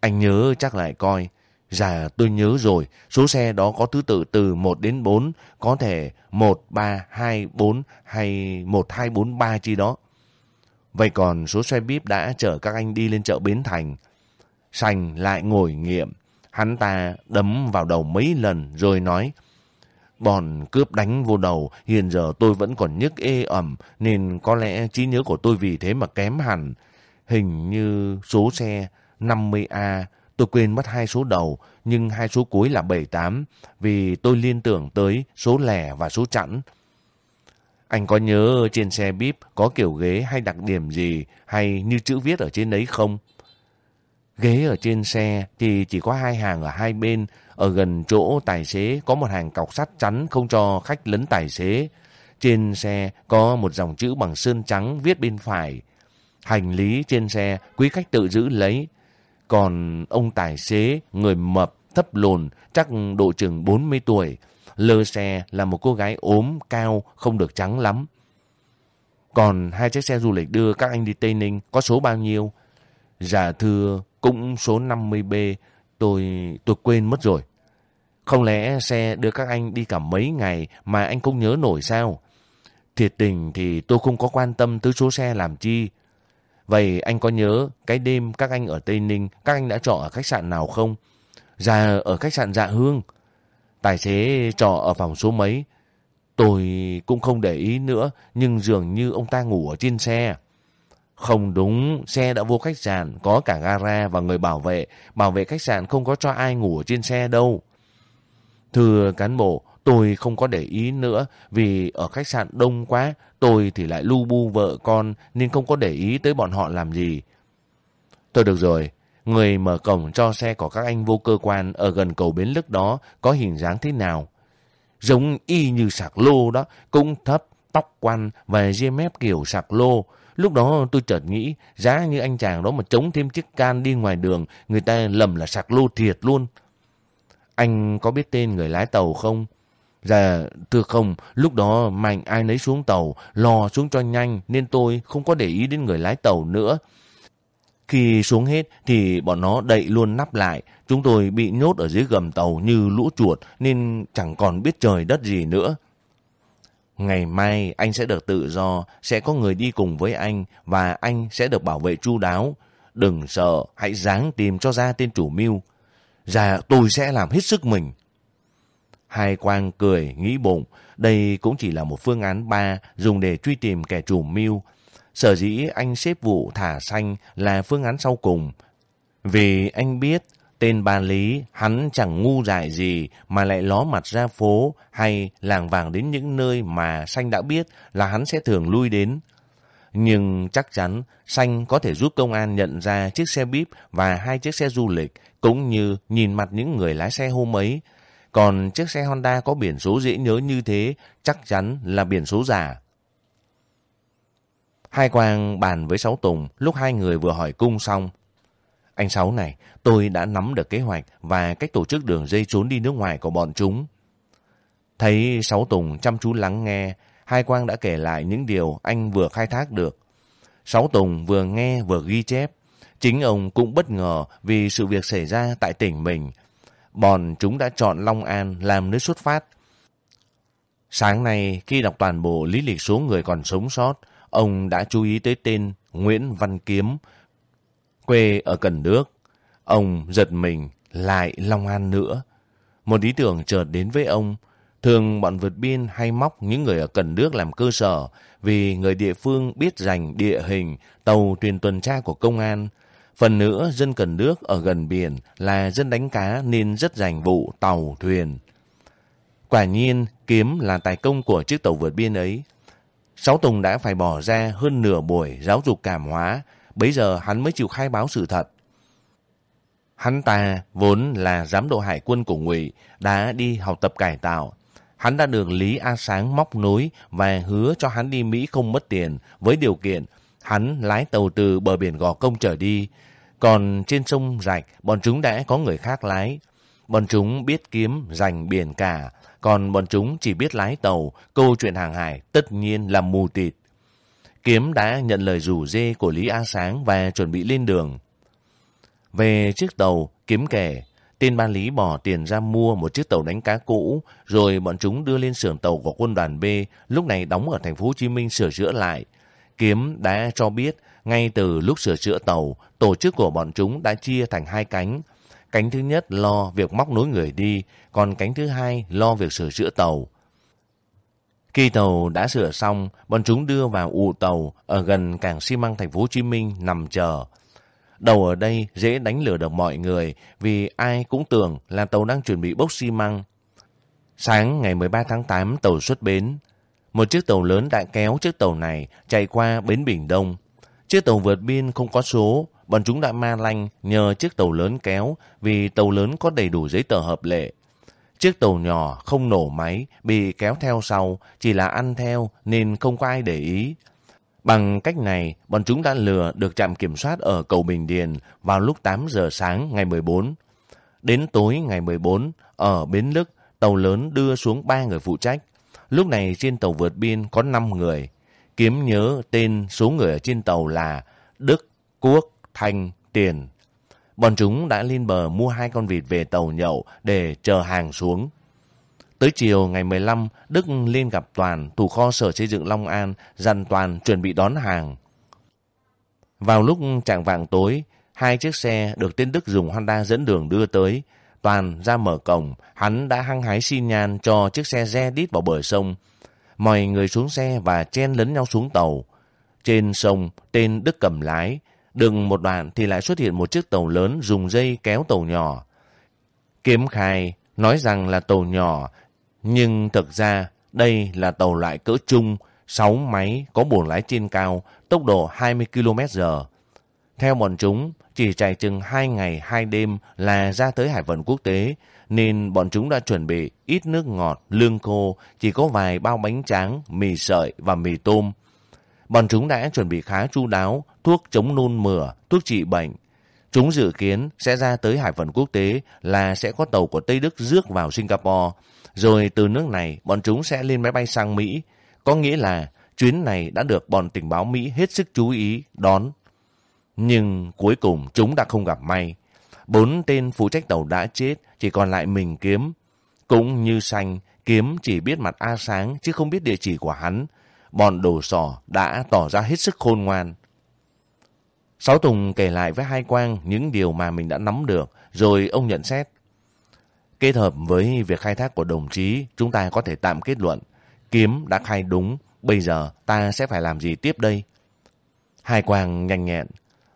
Anh nhớ chắc lại coi. Dạ tôi nhớ rồi, số xe đó có thứ tự từ 1 đến 4, có thể 1, 3, 2, 4 hay 1, 2, 4, 3 chi đó. Vậy còn số xe bíp đã chở các anh đi lên chợ Bến Thành. Sành lại ngồi nghiệm, hắn ta đấm vào đầu mấy lần rồi nói Bọn cướp đánh vô đầu, hiện giờ tôi vẫn còn nhức ê ẩm nên có lẽ trí nhớ của tôi vì thế mà kém hẳn. Hình như số xe 50A, tôi quên mất hai số đầu, nhưng hai số cuối là 78, vì tôi liên tưởng tới số lẻ và số chẵn. Anh có nhớ trên xe bíp có kiểu ghế hay đặc điểm gì hay như chữ viết ở trên đấy không? Ghế ở trên xe thì chỉ có hai hàng ở hai bên, ở gần chỗ tài xế có một hàng cọc sắt chắn không cho khách lấn tài xế. Trên xe có một dòng chữ bằng sơn trắng viết bên phải. Hành lý trên xe quý khách tự giữ lấy. Còn ông tài xế, người mập, thấp lùn, chắc độ chừng 40 tuổi. Lơ xe là một cô gái ốm, cao, không được trắng lắm. Còn hai chiếc xe du lịch đưa các anh đi Tây Ninh có số bao nhiêu? Dạ thưa, cũng số 50B, tôi tôi quên mất rồi. Không lẽ xe đưa các anh đi cả mấy ngày mà anh không nhớ nổi sao? Thiệt tình thì tôi không có quan tâm tới số xe làm chi. Vậy anh có nhớ cái đêm các anh ở Tây Ninh, các anh đã trọ ở khách sạn nào không? Dạ ở khách sạn Dạ Hương. Tài xế trọ ở phòng số mấy? Tôi cũng không để ý nữa, nhưng dường như ông ta ngủ ở trên xe. Không đúng, xe đã vô khách sạn, có cả gara và người bảo vệ. Bảo vệ khách sạn không có cho ai ngủ ở trên xe đâu. Thưa cán bộ, tôi không có để ý nữa vì ở khách sạn đông quá, tôi thì lại lu bu vợ con nên không có để ý tới bọn họ làm gì. Tôi được rồi, người mở cổng cho xe của các anh vô cơ quan ở gần cầu bến lức đó có hình dáng thế nào? Giống y như sạc lô đó, cũng thấp, tóc quăn và ria mép kiểu sạc lô. Lúc đó tôi chợt nghĩ, giá như anh chàng đó mà chống thêm chiếc can đi ngoài đường, người ta lầm là sạc lô thiệt luôn. Anh có biết tên người lái tàu không? Dạ, thưa không, lúc đó mạnh ai nấy xuống tàu, lò xuống cho nhanh nên tôi không có để ý đến người lái tàu nữa. Khi xuống hết thì bọn nó đậy luôn nắp lại. Chúng tôi bị nhốt ở dưới gầm tàu như lũ chuột nên chẳng còn biết trời đất gì nữa. Ngày mai anh sẽ được tự do, sẽ có người đi cùng với anh và anh sẽ được bảo vệ chu đáo. Đừng sợ, hãy dáng tìm cho ra tên chủ mưu. Dạ, tôi sẽ làm hết sức mình. Hai Quang cười, nghĩ bụng, đây cũng chỉ là một phương án ba dùng để truy tìm kẻ chủ mưu. Sở dĩ anh xếp vụ thả xanh là phương án sau cùng. Vì anh biết tên ba Lý, hắn chẳng ngu dại gì mà lại ló mặt ra phố hay làng vàng đến những nơi mà xanh đã biết là hắn sẽ thường lui đến. Nhưng chắc chắn xanh có thể giúp công an nhận ra chiếc xe bíp và hai chiếc xe du lịch, cũng như nhìn mặt những người lái xe hôm ấy. Còn chiếc xe Honda có biển số dễ nhớ như thế, chắc chắn là biển số giả. Hai Quang bàn với Sáu Tùng, lúc hai người vừa hỏi cung xong. Anh Sáu này, tôi đã nắm được kế hoạch và cách tổ chức đường dây trốn đi nước ngoài của bọn chúng. Thấy Sáu Tùng chăm chú lắng nghe, Hai Quang đã kể lại những điều anh vừa khai thác được. Sáu Tùng vừa nghe vừa ghi chép. Chính ông cũng bất ngờ vì sự việc xảy ra tại tỉnh mình. Bọn chúng đã chọn Long An làm nơi xuất phát. Sáng nay, khi đọc toàn bộ lý lịch số người còn sống sót, ông đã chú ý tới tên Nguyễn Văn Kiếm, quê ở Cần Đước. Ông giật mình, lại Long An nữa. Một ý tưởng chợt đến với ông. Thường bọn vượt biên hay móc những người ở Cần Đước làm cơ sở vì người địa phương biết dành địa hình, tàu thuyền tuần tra của công an. Phần nữa, dân Cần Đước ở gần biển là dân đánh cá nên rất dành vụ tàu, thuyền. Quả nhiên, kiếm là tài công của chiếc tàu vượt biên ấy. Sáu Tùng đã phải bỏ ra hơn nửa buổi giáo dục cảm hóa, bấy giờ hắn mới chịu khai báo sự thật. Hắn ta vốn là giám độ hải quân của Ngụy đã đi học tập cải tạo. Hắn đã được Lý A Sáng móc nối và hứa cho hắn đi Mỹ không mất tiền với điều kiện hắn lái tàu từ bờ biển Gò Công trở đi. Còn trên sông Rạch, bọn chúng đã có người khác lái. Bọn chúng biết kiếm giành biển cả, còn bọn chúng chỉ biết lái tàu, câu chuyện hàng hải tất nhiên là mù tịt. Kiếm đã nhận lời rủ dê của Lý A Sáng và chuẩn bị lên đường. Về chiếc tàu, Kiếm kể, tên ban Lý bỏ tiền ra mua một chiếc tàu đánh cá cũ, rồi bọn chúng đưa lên xưởng tàu của quân đoàn B, lúc này đóng ở thành phố Hồ Chí Minh sửa chữa lại. Kiếm đã cho biết, ngay từ lúc sửa chữa tàu, tổ chức của bọn chúng đã chia thành hai cánh. Cánh thứ nhất lo việc móc nối người đi, còn cánh thứ hai lo việc sửa chữa tàu. Khi tàu đã sửa xong, bọn chúng đưa vào ụ tàu ở gần cảng xi măng thành phố Hồ Chí Minh nằm chờ. Đầu ở đây dễ đánh lừa được mọi người vì ai cũng tưởng là tàu đang chuẩn bị bốc xi măng. Sáng ngày 13 tháng 8 tàu xuất bến. Một chiếc tàu lớn đã kéo chiếc tàu này chạy qua bến Bình Đông. Chiếc tàu vượt biên không có số, bọn chúng đã ma lanh nhờ chiếc tàu lớn kéo vì tàu lớn có đầy đủ giấy tờ hợp lệ. Chiếc tàu nhỏ không nổ máy, bị kéo theo sau, chỉ là ăn theo nên không có ai để ý. Bằng cách này, bọn chúng đã lừa được trạm kiểm soát ở cầu Bình Điền vào lúc 8 giờ sáng ngày 14. Đến tối ngày 14, ở Bến Lức, tàu lớn đưa xuống ba người phụ trách. Lúc này trên tàu vượt biên có 5 người. Kiếm nhớ tên số người ở trên tàu là Đức, Quốc, Thanh, Tiền. Bọn chúng đã lên bờ mua hai con vịt về tàu nhậu để chờ hàng xuống. Tới chiều ngày 15, Đức lên gặp Toàn, thủ kho sở xây dựng Long An, dặn Toàn chuẩn bị đón hàng. Vào lúc trạng vàng tối, hai chiếc xe được tên Đức dùng Honda dẫn đường đưa tới. Toàn ra mở cổng, hắn đã hăng hái xin nhan cho chiếc xe re đít vào bờ sông. Mọi người xuống xe và chen lấn nhau xuống tàu. Trên sông, tên Đức cầm lái. Đừng một đoạn thì lại xuất hiện một chiếc tàu lớn dùng dây kéo tàu nhỏ. Kiếm khai nói rằng là tàu nhỏ, nhưng thực ra đây là tàu loại cỡ trung, 6 máy có buồng lái trên cao, tốc độ 20 km h Theo bọn chúng, chỉ chạy chừng 2 ngày 2 đêm là ra tới hải vận quốc tế, nên bọn chúng đã chuẩn bị ít nước ngọt, lương khô, chỉ có vài bao bánh tráng, mì sợi và mì tôm. Bọn chúng đã chuẩn bị khá chu đáo, thuốc chống nôn mửa, thuốc trị bệnh. Chúng dự kiến sẽ ra tới hải phận quốc tế là sẽ có tàu của Tây Đức rước vào Singapore. Rồi từ nước này, bọn chúng sẽ lên máy bay sang Mỹ. Có nghĩa là chuyến này đã được bọn tình báo Mỹ hết sức chú ý, đón. Nhưng cuối cùng chúng đã không gặp may. Bốn tên phụ trách tàu đã chết, chỉ còn lại mình Kiếm. Cũng như Xanh, Kiếm chỉ biết mặt A Sáng chứ không biết địa chỉ của hắn. Bọn đồ sỏ đã tỏ ra hết sức khôn ngoan. Sáu Tùng kể lại với Hai Quang những điều mà mình đã nắm được, rồi ông nhận xét. Kết hợp với việc khai thác của đồng chí, chúng ta có thể tạm kết luận. Kiếm đã khai đúng, bây giờ ta sẽ phải làm gì tiếp đây? Hai Quang nhanh nhẹn.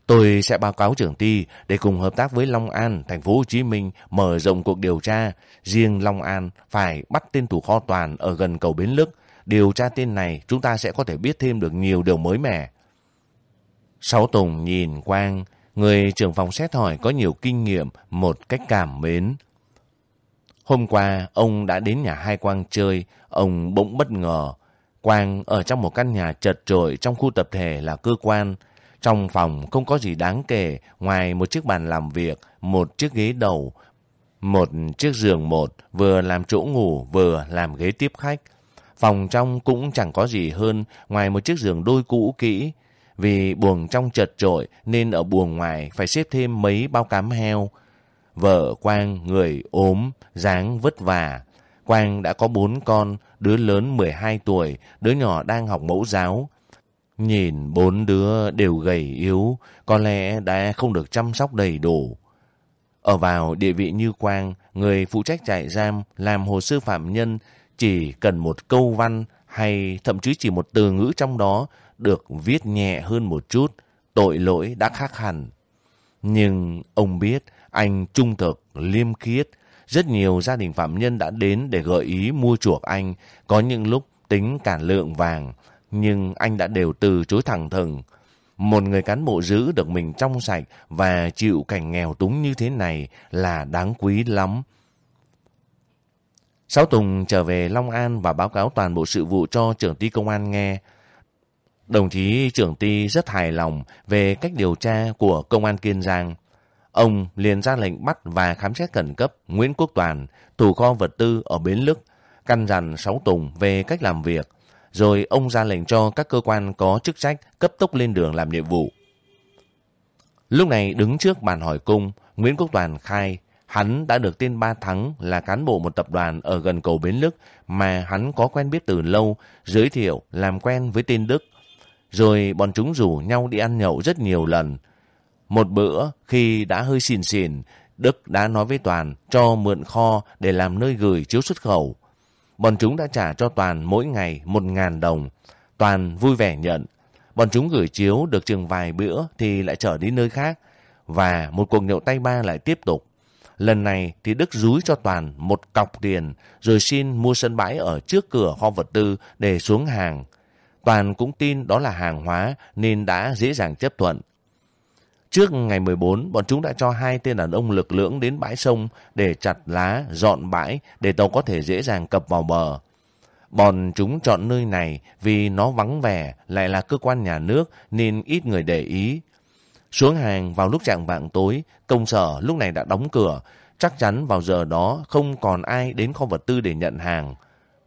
Tôi sẽ báo cáo trưởng ty để cùng hợp tác với Long An, thành phố Hồ Chí Minh mở rộng cuộc điều tra. Riêng Long An phải bắt tên thủ kho toàn ở gần cầu Bến Lức. Điều tra tên này chúng ta sẽ có thể biết thêm được nhiều điều mới mẻ. Sáu Tùng nhìn Quang, người trưởng phòng xét hỏi có nhiều kinh nghiệm một cách cảm mến. Hôm qua, ông đã đến nhà hai Quang chơi, ông bỗng bất ngờ. Quang ở trong một căn nhà chật trội trong khu tập thể là cơ quan. Trong phòng không có gì đáng kể ngoài một chiếc bàn làm việc, một chiếc ghế đầu, một chiếc giường một vừa làm chỗ ngủ vừa làm ghế tiếp khách. Phòng trong cũng chẳng có gì hơn ngoài một chiếc giường đôi cũ kỹ. Vì buồng trong chật trội nên ở buồng ngoài phải xếp thêm mấy bao cám heo. Vợ Quang người ốm, dáng vất vả. Quang đã có bốn con, đứa lớn 12 tuổi, đứa nhỏ đang học mẫu giáo. Nhìn bốn đứa đều gầy yếu, có lẽ đã không được chăm sóc đầy đủ. Ở vào địa vị như Quang, người phụ trách trại giam làm hồ sơ phạm nhân chỉ cần một câu văn hay thậm chí chỉ một từ ngữ trong đó được viết nhẹ hơn một chút, tội lỗi đã khác hẳn. Nhưng ông biết anh trung thực, liêm khiết. Rất nhiều gia đình phạm nhân đã đến để gợi ý mua chuộc anh. Có những lúc tính cả lượng vàng, nhưng anh đã đều từ chối thẳng thừng. Một người cán bộ giữ được mình trong sạch và chịu cảnh nghèo túng như thế này là đáng quý lắm. Sáu Tùng trở về Long An và báo cáo toàn bộ sự vụ cho trưởng ty công an nghe. Đồng chí trưởng ty rất hài lòng về cách điều tra của công an Kiên Giang. Ông liền ra lệnh bắt và khám xét khẩn cấp Nguyễn Quốc Toàn, thủ kho vật tư ở Bến Lức, căn dặn Sáu Tùng về cách làm việc. Rồi ông ra lệnh cho các cơ quan có chức trách cấp tốc lên đường làm nhiệm vụ. Lúc này đứng trước bàn hỏi cung, Nguyễn Quốc Toàn khai hắn đã được tên Ba Thắng là cán bộ một tập đoàn ở gần cầu Bến Lức mà hắn có quen biết từ lâu, giới thiệu làm quen với tên Đức. Rồi bọn chúng rủ nhau đi ăn nhậu rất nhiều lần. Một bữa khi đã hơi xìn xìn, Đức đã nói với Toàn cho mượn kho để làm nơi gửi chiếu xuất khẩu. Bọn chúng đã trả cho Toàn mỗi ngày một ngàn đồng. Toàn vui vẻ nhận. Bọn chúng gửi chiếu được chừng vài bữa thì lại trở đi nơi khác. Và một cuộc nhậu tay ba lại tiếp tục. Lần này thì Đức rúi cho Toàn một cọc tiền rồi xin mua sân bãi ở trước cửa kho vật tư để xuống hàng. Toàn cũng tin đó là hàng hóa nên đã dễ dàng chấp thuận. Trước ngày 14, bọn chúng đã cho hai tên đàn ông lực lưỡng đến bãi sông để chặt lá, dọn bãi để tàu có thể dễ dàng cập vào bờ. Bọn chúng chọn nơi này vì nó vắng vẻ, lại là cơ quan nhà nước nên ít người để ý. Xuống hàng vào lúc trạng vạng tối, công sở lúc này đã đóng cửa. Chắc chắn vào giờ đó không còn ai đến kho vật tư để nhận hàng.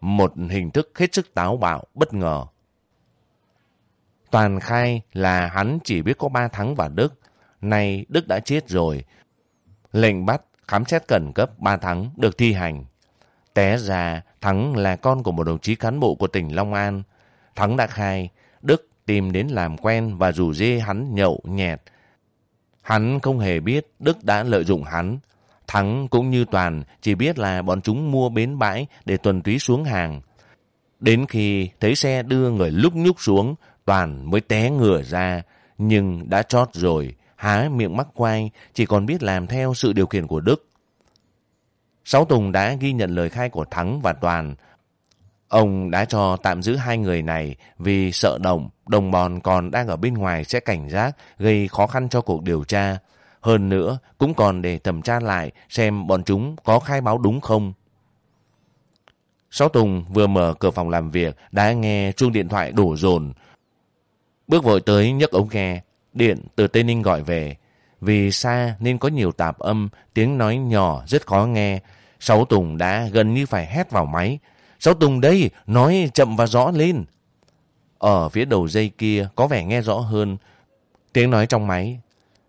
Một hình thức hết sức táo bạo, bất ngờ. Toàn khai là hắn chỉ biết có ba thắng và Đức. Nay Đức đã chết rồi. Lệnh bắt, khám xét khẩn cấp ba thắng được thi hành. Té ra Thắng là con của một đồng chí cán bộ của tỉnh Long An. Thắng đã khai, Đức tìm đến làm quen và rủ dê hắn nhậu nhẹt. Hắn không hề biết Đức đã lợi dụng hắn. Thắng cũng như Toàn chỉ biết là bọn chúng mua bến bãi để tuần túy xuống hàng. Đến khi thấy xe đưa người lúc nhúc xuống, Toàn mới té ngửa ra, nhưng đã chót rồi, há miệng mắc quay, chỉ còn biết làm theo sự điều khiển của Đức. Sáu Tùng đã ghi nhận lời khai của Thắng và Toàn. Ông đã cho tạm giữ hai người này vì sợ đồng đồng bọn còn đang ở bên ngoài sẽ cảnh giác, gây khó khăn cho cuộc điều tra. Hơn nữa, cũng còn để thẩm tra lại xem bọn chúng có khai báo đúng không. Sáu Tùng vừa mở cửa phòng làm việc đã nghe chuông điện thoại đổ dồn Bước vội tới nhấc ống nghe, điện từ Tây Ninh gọi về. Vì xa nên có nhiều tạp âm, tiếng nói nhỏ rất khó nghe. Sáu Tùng đã gần như phải hét vào máy. Sáu Tùng đây, nói chậm và rõ lên. Ở phía đầu dây kia có vẻ nghe rõ hơn. Tiếng nói trong máy.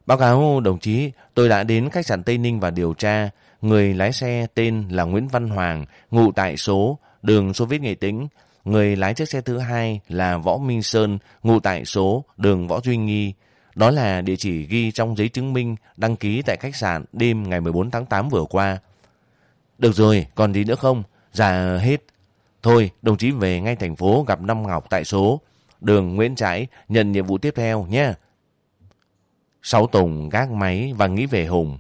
Báo cáo đồng chí, tôi đã đến khách sạn Tây Ninh và điều tra. Người lái xe tên là Nguyễn Văn Hoàng, ngụ tại số đường soviet Nghệ Tĩnh. Người lái chiếc xe thứ hai là Võ Minh Sơn, ngụ tại số đường Võ Duy Nghi. Đó là địa chỉ ghi trong giấy chứng minh đăng ký tại khách sạn đêm ngày 14 tháng 8 vừa qua. Được rồi, còn gì nữa không? Dạ hết. Thôi, đồng chí về ngay thành phố gặp Năm Ngọc tại số đường Nguyễn Trãi nhận nhiệm vụ tiếp theo nhé. Sáu Tùng gác máy và nghĩ về Hùng.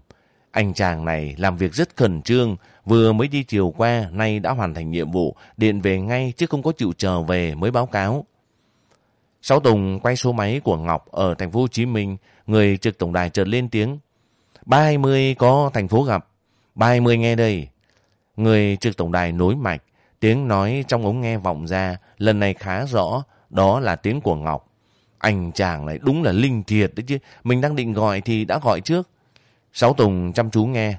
Anh chàng này làm việc rất khẩn trương, vừa mới đi chiều qua, nay đã hoàn thành nhiệm vụ, điện về ngay chứ không có chịu chờ về mới báo cáo. Sáu Tùng quay số máy của Ngọc ở thành phố Hồ Chí Minh, người trực tổng đài chợt lên tiếng. 30 có thành phố gặp, 30 nghe đây. Người trực tổng đài nối mạch, tiếng nói trong ống nghe vọng ra, lần này khá rõ, đó là tiếng của Ngọc. Anh chàng này đúng là linh thiệt đấy chứ, mình đang định gọi thì đã gọi trước. Sáu Tùng chăm chú nghe.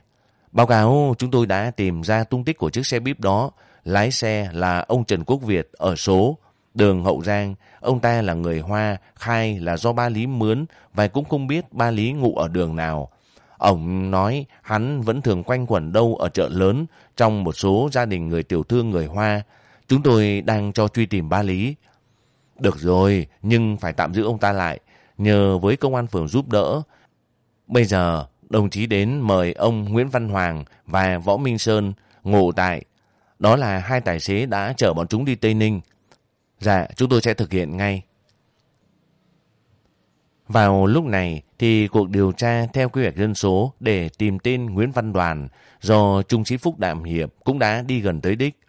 Báo cáo chúng tôi đã tìm ra tung tích của chiếc xe bíp đó. Lái xe là ông Trần Quốc Việt ở số đường Hậu Giang. Ông ta là người Hoa, khai là do ba Lý mướn và cũng không biết ba Lý ngụ ở đường nào. Ông nói hắn vẫn thường quanh quẩn đâu ở chợ lớn trong một số gia đình người tiểu thương người Hoa. Chúng tôi đang cho truy tìm ba Lý. Được rồi, nhưng phải tạm giữ ông ta lại. Nhờ với công an phường giúp đỡ. Bây giờ đồng chí đến mời ông Nguyễn Văn Hoàng và Võ Minh Sơn ngủ tại. Đó là hai tài xế đã chở bọn chúng đi Tây Ninh. Dạ, chúng tôi sẽ thực hiện ngay. Vào lúc này thì cuộc điều tra theo quy hoạch dân số để tìm tên Nguyễn Văn Đoàn do Trung sĩ Phúc Đạm Hiệp cũng đã đi gần tới đích.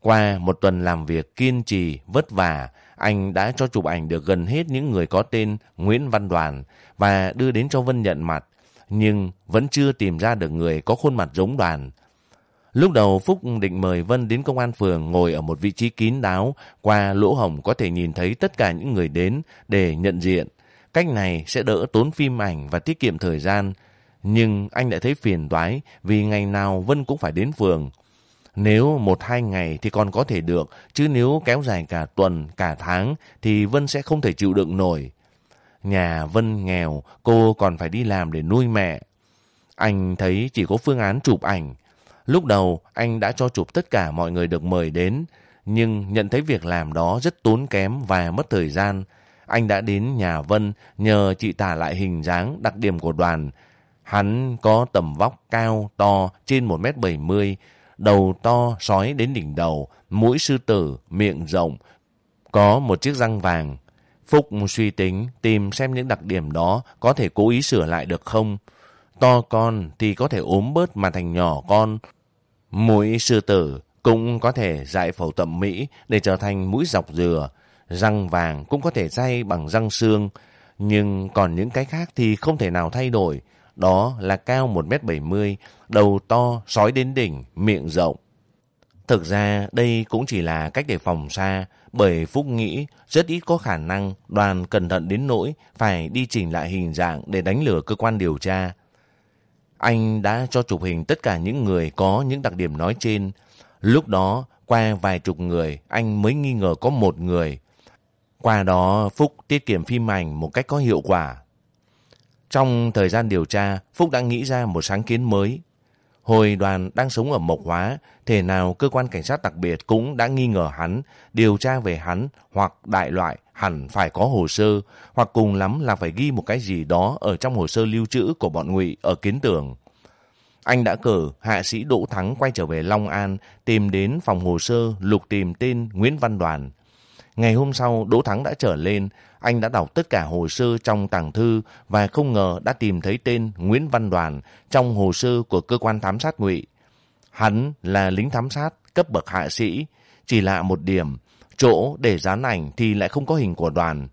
Qua một tuần làm việc kiên trì, vất vả, anh đã cho chụp ảnh được gần hết những người có tên Nguyễn Văn Đoàn và đưa đến cho Vân nhận mặt nhưng vẫn chưa tìm ra được người có khuôn mặt giống đoàn. Lúc đầu Phúc định mời Vân đến công an phường ngồi ở một vị trí kín đáo, qua lỗ hồng có thể nhìn thấy tất cả những người đến để nhận diện. Cách này sẽ đỡ tốn phim ảnh và tiết kiệm thời gian. Nhưng anh lại thấy phiền toái vì ngày nào Vân cũng phải đến phường. Nếu một hai ngày thì còn có thể được, chứ nếu kéo dài cả tuần, cả tháng thì Vân sẽ không thể chịu đựng nổi. Nhà Vân nghèo, cô còn phải đi làm để nuôi mẹ. Anh thấy chỉ có phương án chụp ảnh. Lúc đầu anh đã cho chụp tất cả mọi người được mời đến, nhưng nhận thấy việc làm đó rất tốn kém và mất thời gian. Anh đã đến nhà Vân nhờ chị tả lại hình dáng đặc điểm của đoàn. Hắn có tầm vóc cao, to, trên 1m70, đầu to, sói đến đỉnh đầu, mũi sư tử, miệng rộng, có một chiếc răng vàng, Phúc suy tính tìm xem những đặc điểm đó có thể cố ý sửa lại được không. To con thì có thể ốm bớt mà thành nhỏ con. Mũi sư tử cũng có thể giải phẫu thẩm mỹ để trở thành mũi dọc dừa. Răng vàng cũng có thể dây bằng răng xương. Nhưng còn những cái khác thì không thể nào thay đổi. Đó là cao 1m70, đầu to, sói đến đỉnh, miệng rộng. Thực ra đây cũng chỉ là cách để phòng xa, bởi Phúc nghĩ rất ít có khả năng đoàn cẩn thận đến nỗi phải đi chỉnh lại hình dạng để đánh lừa cơ quan điều tra. Anh đã cho chụp hình tất cả những người có những đặc điểm nói trên. Lúc đó, qua vài chục người, anh mới nghi ngờ có một người. Qua đó, Phúc tiết kiệm phim ảnh một cách có hiệu quả. Trong thời gian điều tra, Phúc đã nghĩ ra một sáng kiến mới. Hồi đoàn đang sống ở Mộc Hóa, thể nào cơ quan cảnh sát đặc biệt cũng đã nghi ngờ hắn, điều tra về hắn hoặc đại loại hẳn phải có hồ sơ, hoặc cùng lắm là phải ghi một cái gì đó ở trong hồ sơ lưu trữ của bọn ngụy ở kiến tường. Anh đã cử hạ sĩ Đỗ Thắng quay trở về Long An, tìm đến phòng hồ sơ lục tìm tên Nguyễn Văn Đoàn. Ngày hôm sau, Đỗ Thắng đã trở lên. Anh đã đọc tất cả hồ sơ trong tàng thư và không ngờ đã tìm thấy tên Nguyễn Văn Đoàn trong hồ sơ của cơ quan thám sát ngụy. Hắn là lính thám sát cấp bậc hạ sĩ. Chỉ lạ một điểm, chỗ để dán ảnh thì lại không có hình của đoàn.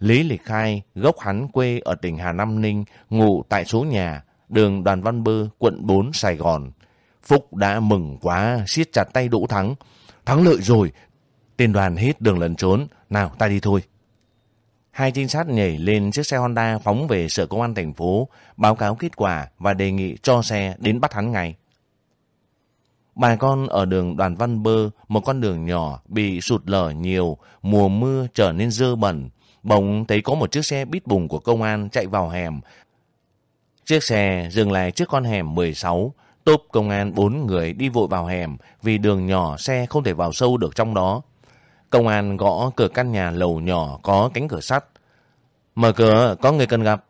Lý Lịch khai gốc hắn quê ở tỉnh Hà Nam Ninh, ngủ tại số nhà, đường Đoàn Văn Bơ, quận 4, Sài Gòn. Phúc đã mừng quá, siết chặt tay Đỗ Thắng. Thắng lợi rồi, tên đoàn hết đường lẩn trốn, nào ta đi thôi. Hai trinh sát nhảy lên chiếc xe Honda phóng về sở công an thành phố, báo cáo kết quả và đề nghị cho xe đến bắt hắn ngay. Bà con ở đường Đoàn Văn Bơ, một con đường nhỏ bị sụt lở nhiều, mùa mưa trở nên dơ bẩn. Bỗng thấy có một chiếc xe bít bùng của công an chạy vào hẻm. Chiếc xe dừng lại trước con hẻm 16, tốp công an bốn người đi vội vào hẻm vì đường nhỏ xe không thể vào sâu được trong đó. Công an gõ cửa căn nhà lầu nhỏ có cánh cửa sắt. Mở cửa, có người cần gặp.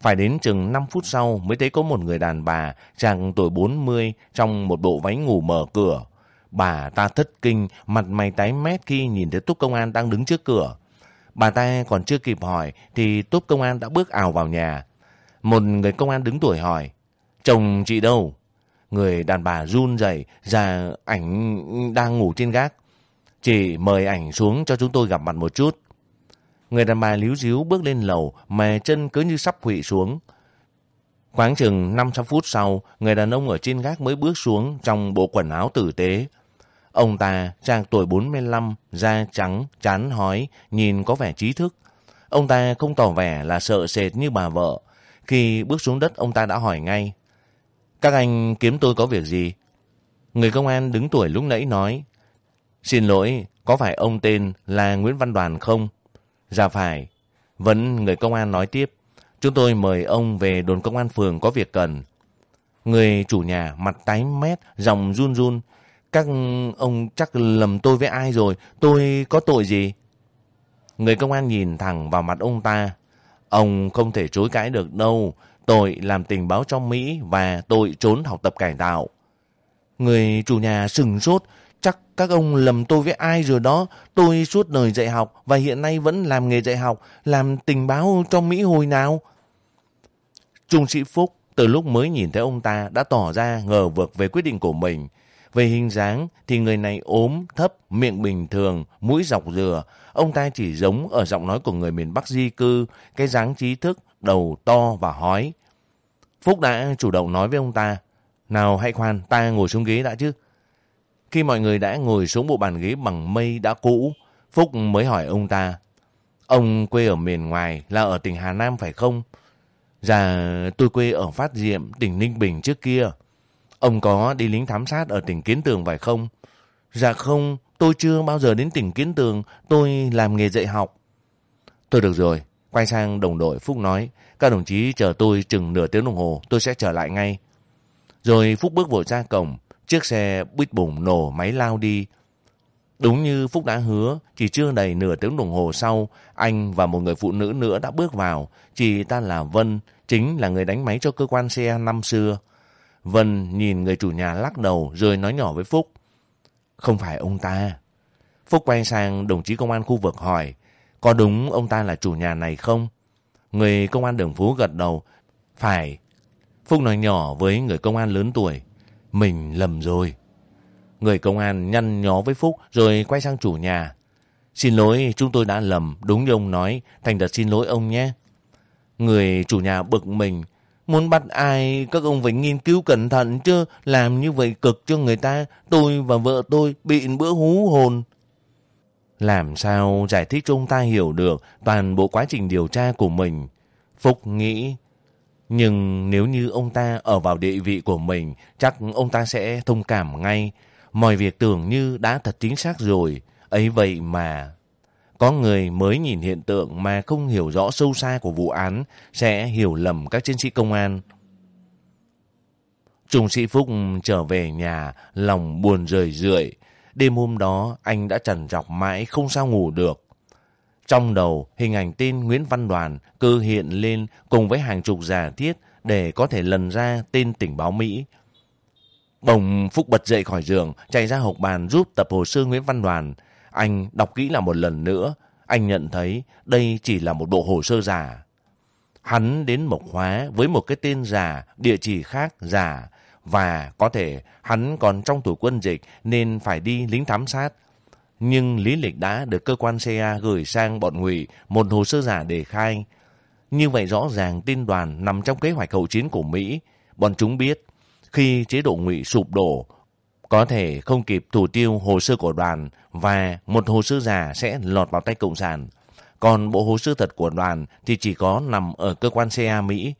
Phải đến chừng 5 phút sau mới thấy có một người đàn bà, chàng tuổi 40, trong một bộ váy ngủ mở cửa. Bà ta thất kinh, mặt mày tái mét khi nhìn thấy túc công an đang đứng trước cửa. Bà ta còn chưa kịp hỏi thì túc công an đã bước ảo vào nhà. Một người công an đứng tuổi hỏi, chồng chị đâu? Người đàn bà run rẩy ra ảnh đang ngủ trên gác. Chị mời ảnh xuống cho chúng tôi gặp mặt một chút. Người đàn bà líu díu bước lên lầu mè chân cứ như sắp quỵ xuống. Khoảng chừng 5-6 phút sau, người đàn ông ở trên gác mới bước xuống trong bộ quần áo tử tế. Ông ta, trang tuổi 45, da trắng, chán hói, nhìn có vẻ trí thức. Ông ta không tỏ vẻ là sợ sệt như bà vợ. Khi bước xuống đất, ông ta đã hỏi ngay. Các anh kiếm tôi có việc gì? Người công an đứng tuổi lúc nãy nói. Xin lỗi, có phải ông tên là Nguyễn Văn Đoàn không? Dạ phải. Vẫn người công an nói tiếp. Chúng tôi mời ông về đồn công an phường có việc cần. Người chủ nhà mặt tái mét, dòng run run. Các ông chắc lầm tôi với ai rồi, tôi có tội gì? Người công an nhìn thẳng vào mặt ông ta. Ông không thể chối cãi được đâu. Tội làm tình báo cho Mỹ và tội trốn học tập cải tạo. Người chủ nhà sừng sốt, các ông lầm tôi với ai rồi đó. Tôi suốt đời dạy học và hiện nay vẫn làm nghề dạy học, làm tình báo cho Mỹ hồi nào. Trung sĩ Phúc từ lúc mới nhìn thấy ông ta đã tỏ ra ngờ vực về quyết định của mình. Về hình dáng thì người này ốm, thấp, miệng bình thường, mũi dọc dừa. Ông ta chỉ giống ở giọng nói của người miền Bắc di cư, cái dáng trí thức, đầu to và hói. Phúc đã chủ động nói với ông ta, nào hãy khoan, ta ngồi xuống ghế đã chứ. Khi mọi người đã ngồi xuống bộ bàn ghế bằng mây đã cũ, Phúc mới hỏi ông ta, ông quê ở miền ngoài là ở tỉnh Hà Nam phải không? Dạ, tôi quê ở Phát Diệm, tỉnh Ninh Bình trước kia. Ông có đi lính thám sát ở tỉnh Kiến Tường phải không? Dạ không, tôi chưa bao giờ đến tỉnh Kiến Tường, tôi làm nghề dạy học. Tôi được rồi, quay sang đồng đội Phúc nói, các đồng chí chờ tôi chừng nửa tiếng đồng hồ, tôi sẽ trở lại ngay. Rồi Phúc bước vội ra cổng, chiếc xe bít bùng nổ máy lao đi. Đúng như Phúc đã hứa, chỉ chưa đầy nửa tiếng đồng hồ sau, anh và một người phụ nữ nữa đã bước vào. Chị ta là Vân, chính là người đánh máy cho cơ quan xe năm xưa. Vân nhìn người chủ nhà lắc đầu rồi nói nhỏ với Phúc. Không phải ông ta. Phúc quay sang đồng chí công an khu vực hỏi, có đúng ông ta là chủ nhà này không? Người công an đường phố gật đầu, phải. Phúc nói nhỏ với người công an lớn tuổi, mình lầm rồi. Người công an nhăn nhó với Phúc rồi quay sang chủ nhà. Xin lỗi, chúng tôi đã lầm, đúng như ông nói, thành thật xin lỗi ông nhé. Người chủ nhà bực mình, muốn bắt ai các ông phải nghiên cứu cẩn thận chứ, làm như vậy cực cho người ta, tôi và vợ tôi bị bữa hú hồn. Làm sao giải thích cho ông ta hiểu được toàn bộ quá trình điều tra của mình? Phúc nghĩ, nhưng nếu như ông ta ở vào địa vị của mình, chắc ông ta sẽ thông cảm ngay. Mọi việc tưởng như đã thật chính xác rồi. Ấy vậy mà... Có người mới nhìn hiện tượng mà không hiểu rõ sâu xa của vụ án sẽ hiểu lầm các chiến sĩ công an. Trung sĩ Phúc trở về nhà, lòng buồn rời rượi. Đêm hôm đó, anh đã trần trọc mãi không sao ngủ được. Trong đầu, hình ảnh tên Nguyễn Văn Đoàn cứ hiện lên cùng với hàng chục giả thiết để có thể lần ra tên tình báo Mỹ. Bồng Phúc bật dậy khỏi giường, chạy ra hộp bàn giúp tập hồ sơ Nguyễn Văn Đoàn. Anh đọc kỹ là một lần nữa. Anh nhận thấy đây chỉ là một bộ hồ sơ giả. Hắn đến Mộc Hóa với một cái tên giả, địa chỉ khác giả. Và có thể hắn còn trong tủ quân dịch nên phải đi lính thám sát. Nhưng lý lịch đã được cơ quan CA gửi sang bọn ngụy một hồ sơ giả để khai. Như vậy rõ ràng tin đoàn nằm trong kế hoạch hậu chiến của Mỹ. Bọn chúng biết khi chế độ ngụy sụp đổ, có thể không kịp thủ tiêu hồ sơ của đoàn và một hồ sơ giả sẽ lọt vào tay Cộng sản. Còn bộ hồ sơ thật của đoàn thì chỉ có nằm ở cơ quan CA Mỹ.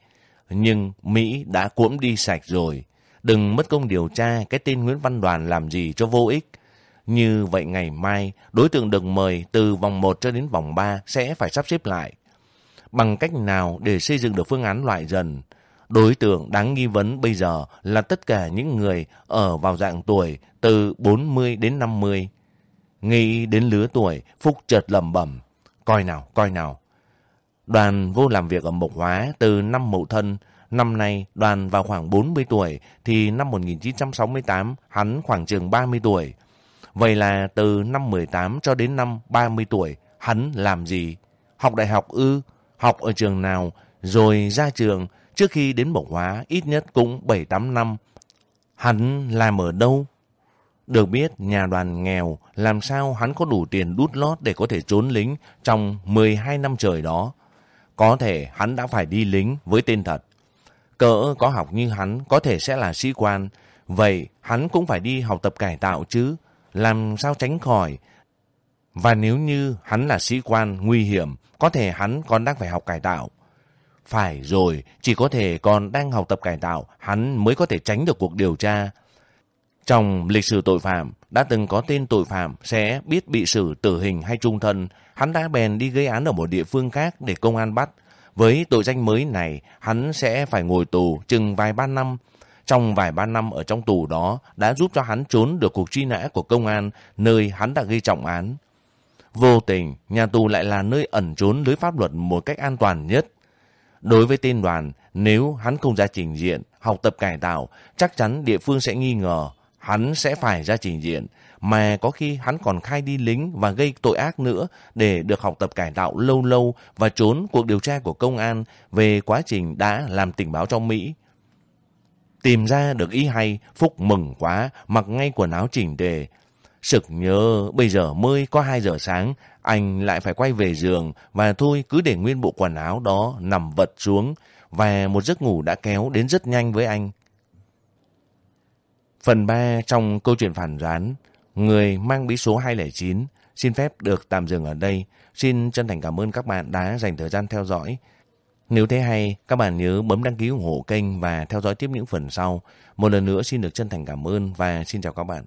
Nhưng Mỹ đã cuỗm đi sạch rồi. Đừng mất công điều tra cái tên Nguyễn Văn Đoàn làm gì cho vô ích. Như vậy ngày mai, đối tượng được mời từ vòng 1 cho đến vòng 3 sẽ phải sắp xếp lại. Bằng cách nào để xây dựng được phương án loại dần? Đối tượng đáng nghi vấn bây giờ là tất cả những người ở vào dạng tuổi từ 40 đến 50. Nghĩ đến lứa tuổi, Phúc chợt lầm bẩm. Coi nào, coi nào. Đoàn vô làm việc ở Mộc Hóa từ năm Mậu Thân. Năm nay đoàn vào khoảng 40 tuổi thì năm 1968 hắn khoảng chừng 30 tuổi. Vậy là từ năm 18 cho đến năm 30 tuổi, hắn làm gì? Học đại học ư? Học ở trường nào? Rồi ra trường, trước khi đến bổng Hóa, ít nhất cũng 7-8 năm. Hắn làm ở đâu? Được biết, nhà đoàn nghèo, làm sao hắn có đủ tiền đút lót để có thể trốn lính trong 12 năm trời đó. Có thể hắn đã phải đi lính với tên thật. Cỡ có học như hắn có thể sẽ là sĩ quan. Vậy hắn cũng phải đi học tập cải tạo chứ. Làm sao tránh khỏi. Và nếu như hắn là sĩ quan nguy hiểm, có thể hắn còn đang phải học cải tạo. Phải rồi, chỉ có thể còn đang học tập cải tạo, hắn mới có thể tránh được cuộc điều tra. Trong lịch sử tội phạm, đã từng có tên tội phạm sẽ biết bị xử tử hình hay trung thân. Hắn đã bèn đi gây án ở một địa phương khác để công an bắt. Với tội danh mới này, hắn sẽ phải ngồi tù chừng vài ba năm. Trong vài ba năm ở trong tù đó đã giúp cho hắn trốn được cuộc truy nã của công an nơi hắn đã gây trọng án. Vô tình, nhà tù lại là nơi ẩn trốn lưới pháp luật một cách an toàn nhất. Đối với tên đoàn, nếu hắn không ra trình diện, học tập cải tạo, chắc chắn địa phương sẽ nghi ngờ hắn sẽ phải ra trình diện, mà có khi hắn còn khai đi lính và gây tội ác nữa để được học tập cải tạo lâu lâu và trốn cuộc điều tra của công an về quá trình đã làm tình báo trong Mỹ. Tìm ra được ý hay, Phúc mừng quá, mặc ngay quần áo chỉnh tề. Sực nhớ bây giờ mới có 2 giờ sáng, anh lại phải quay về giường và thôi cứ để nguyên bộ quần áo đó nằm vật xuống và một giấc ngủ đã kéo đến rất nhanh với anh. Phần 3 trong câu chuyện phản gián Người mang bí số 209 xin phép được tạm dừng ở đây. Xin chân thành cảm ơn các bạn đã dành thời gian theo dõi. Nếu thấy hay, các bạn nhớ bấm đăng ký ủng hộ kênh và theo dõi tiếp những phần sau. Một lần nữa xin được chân thành cảm ơn và xin chào các bạn.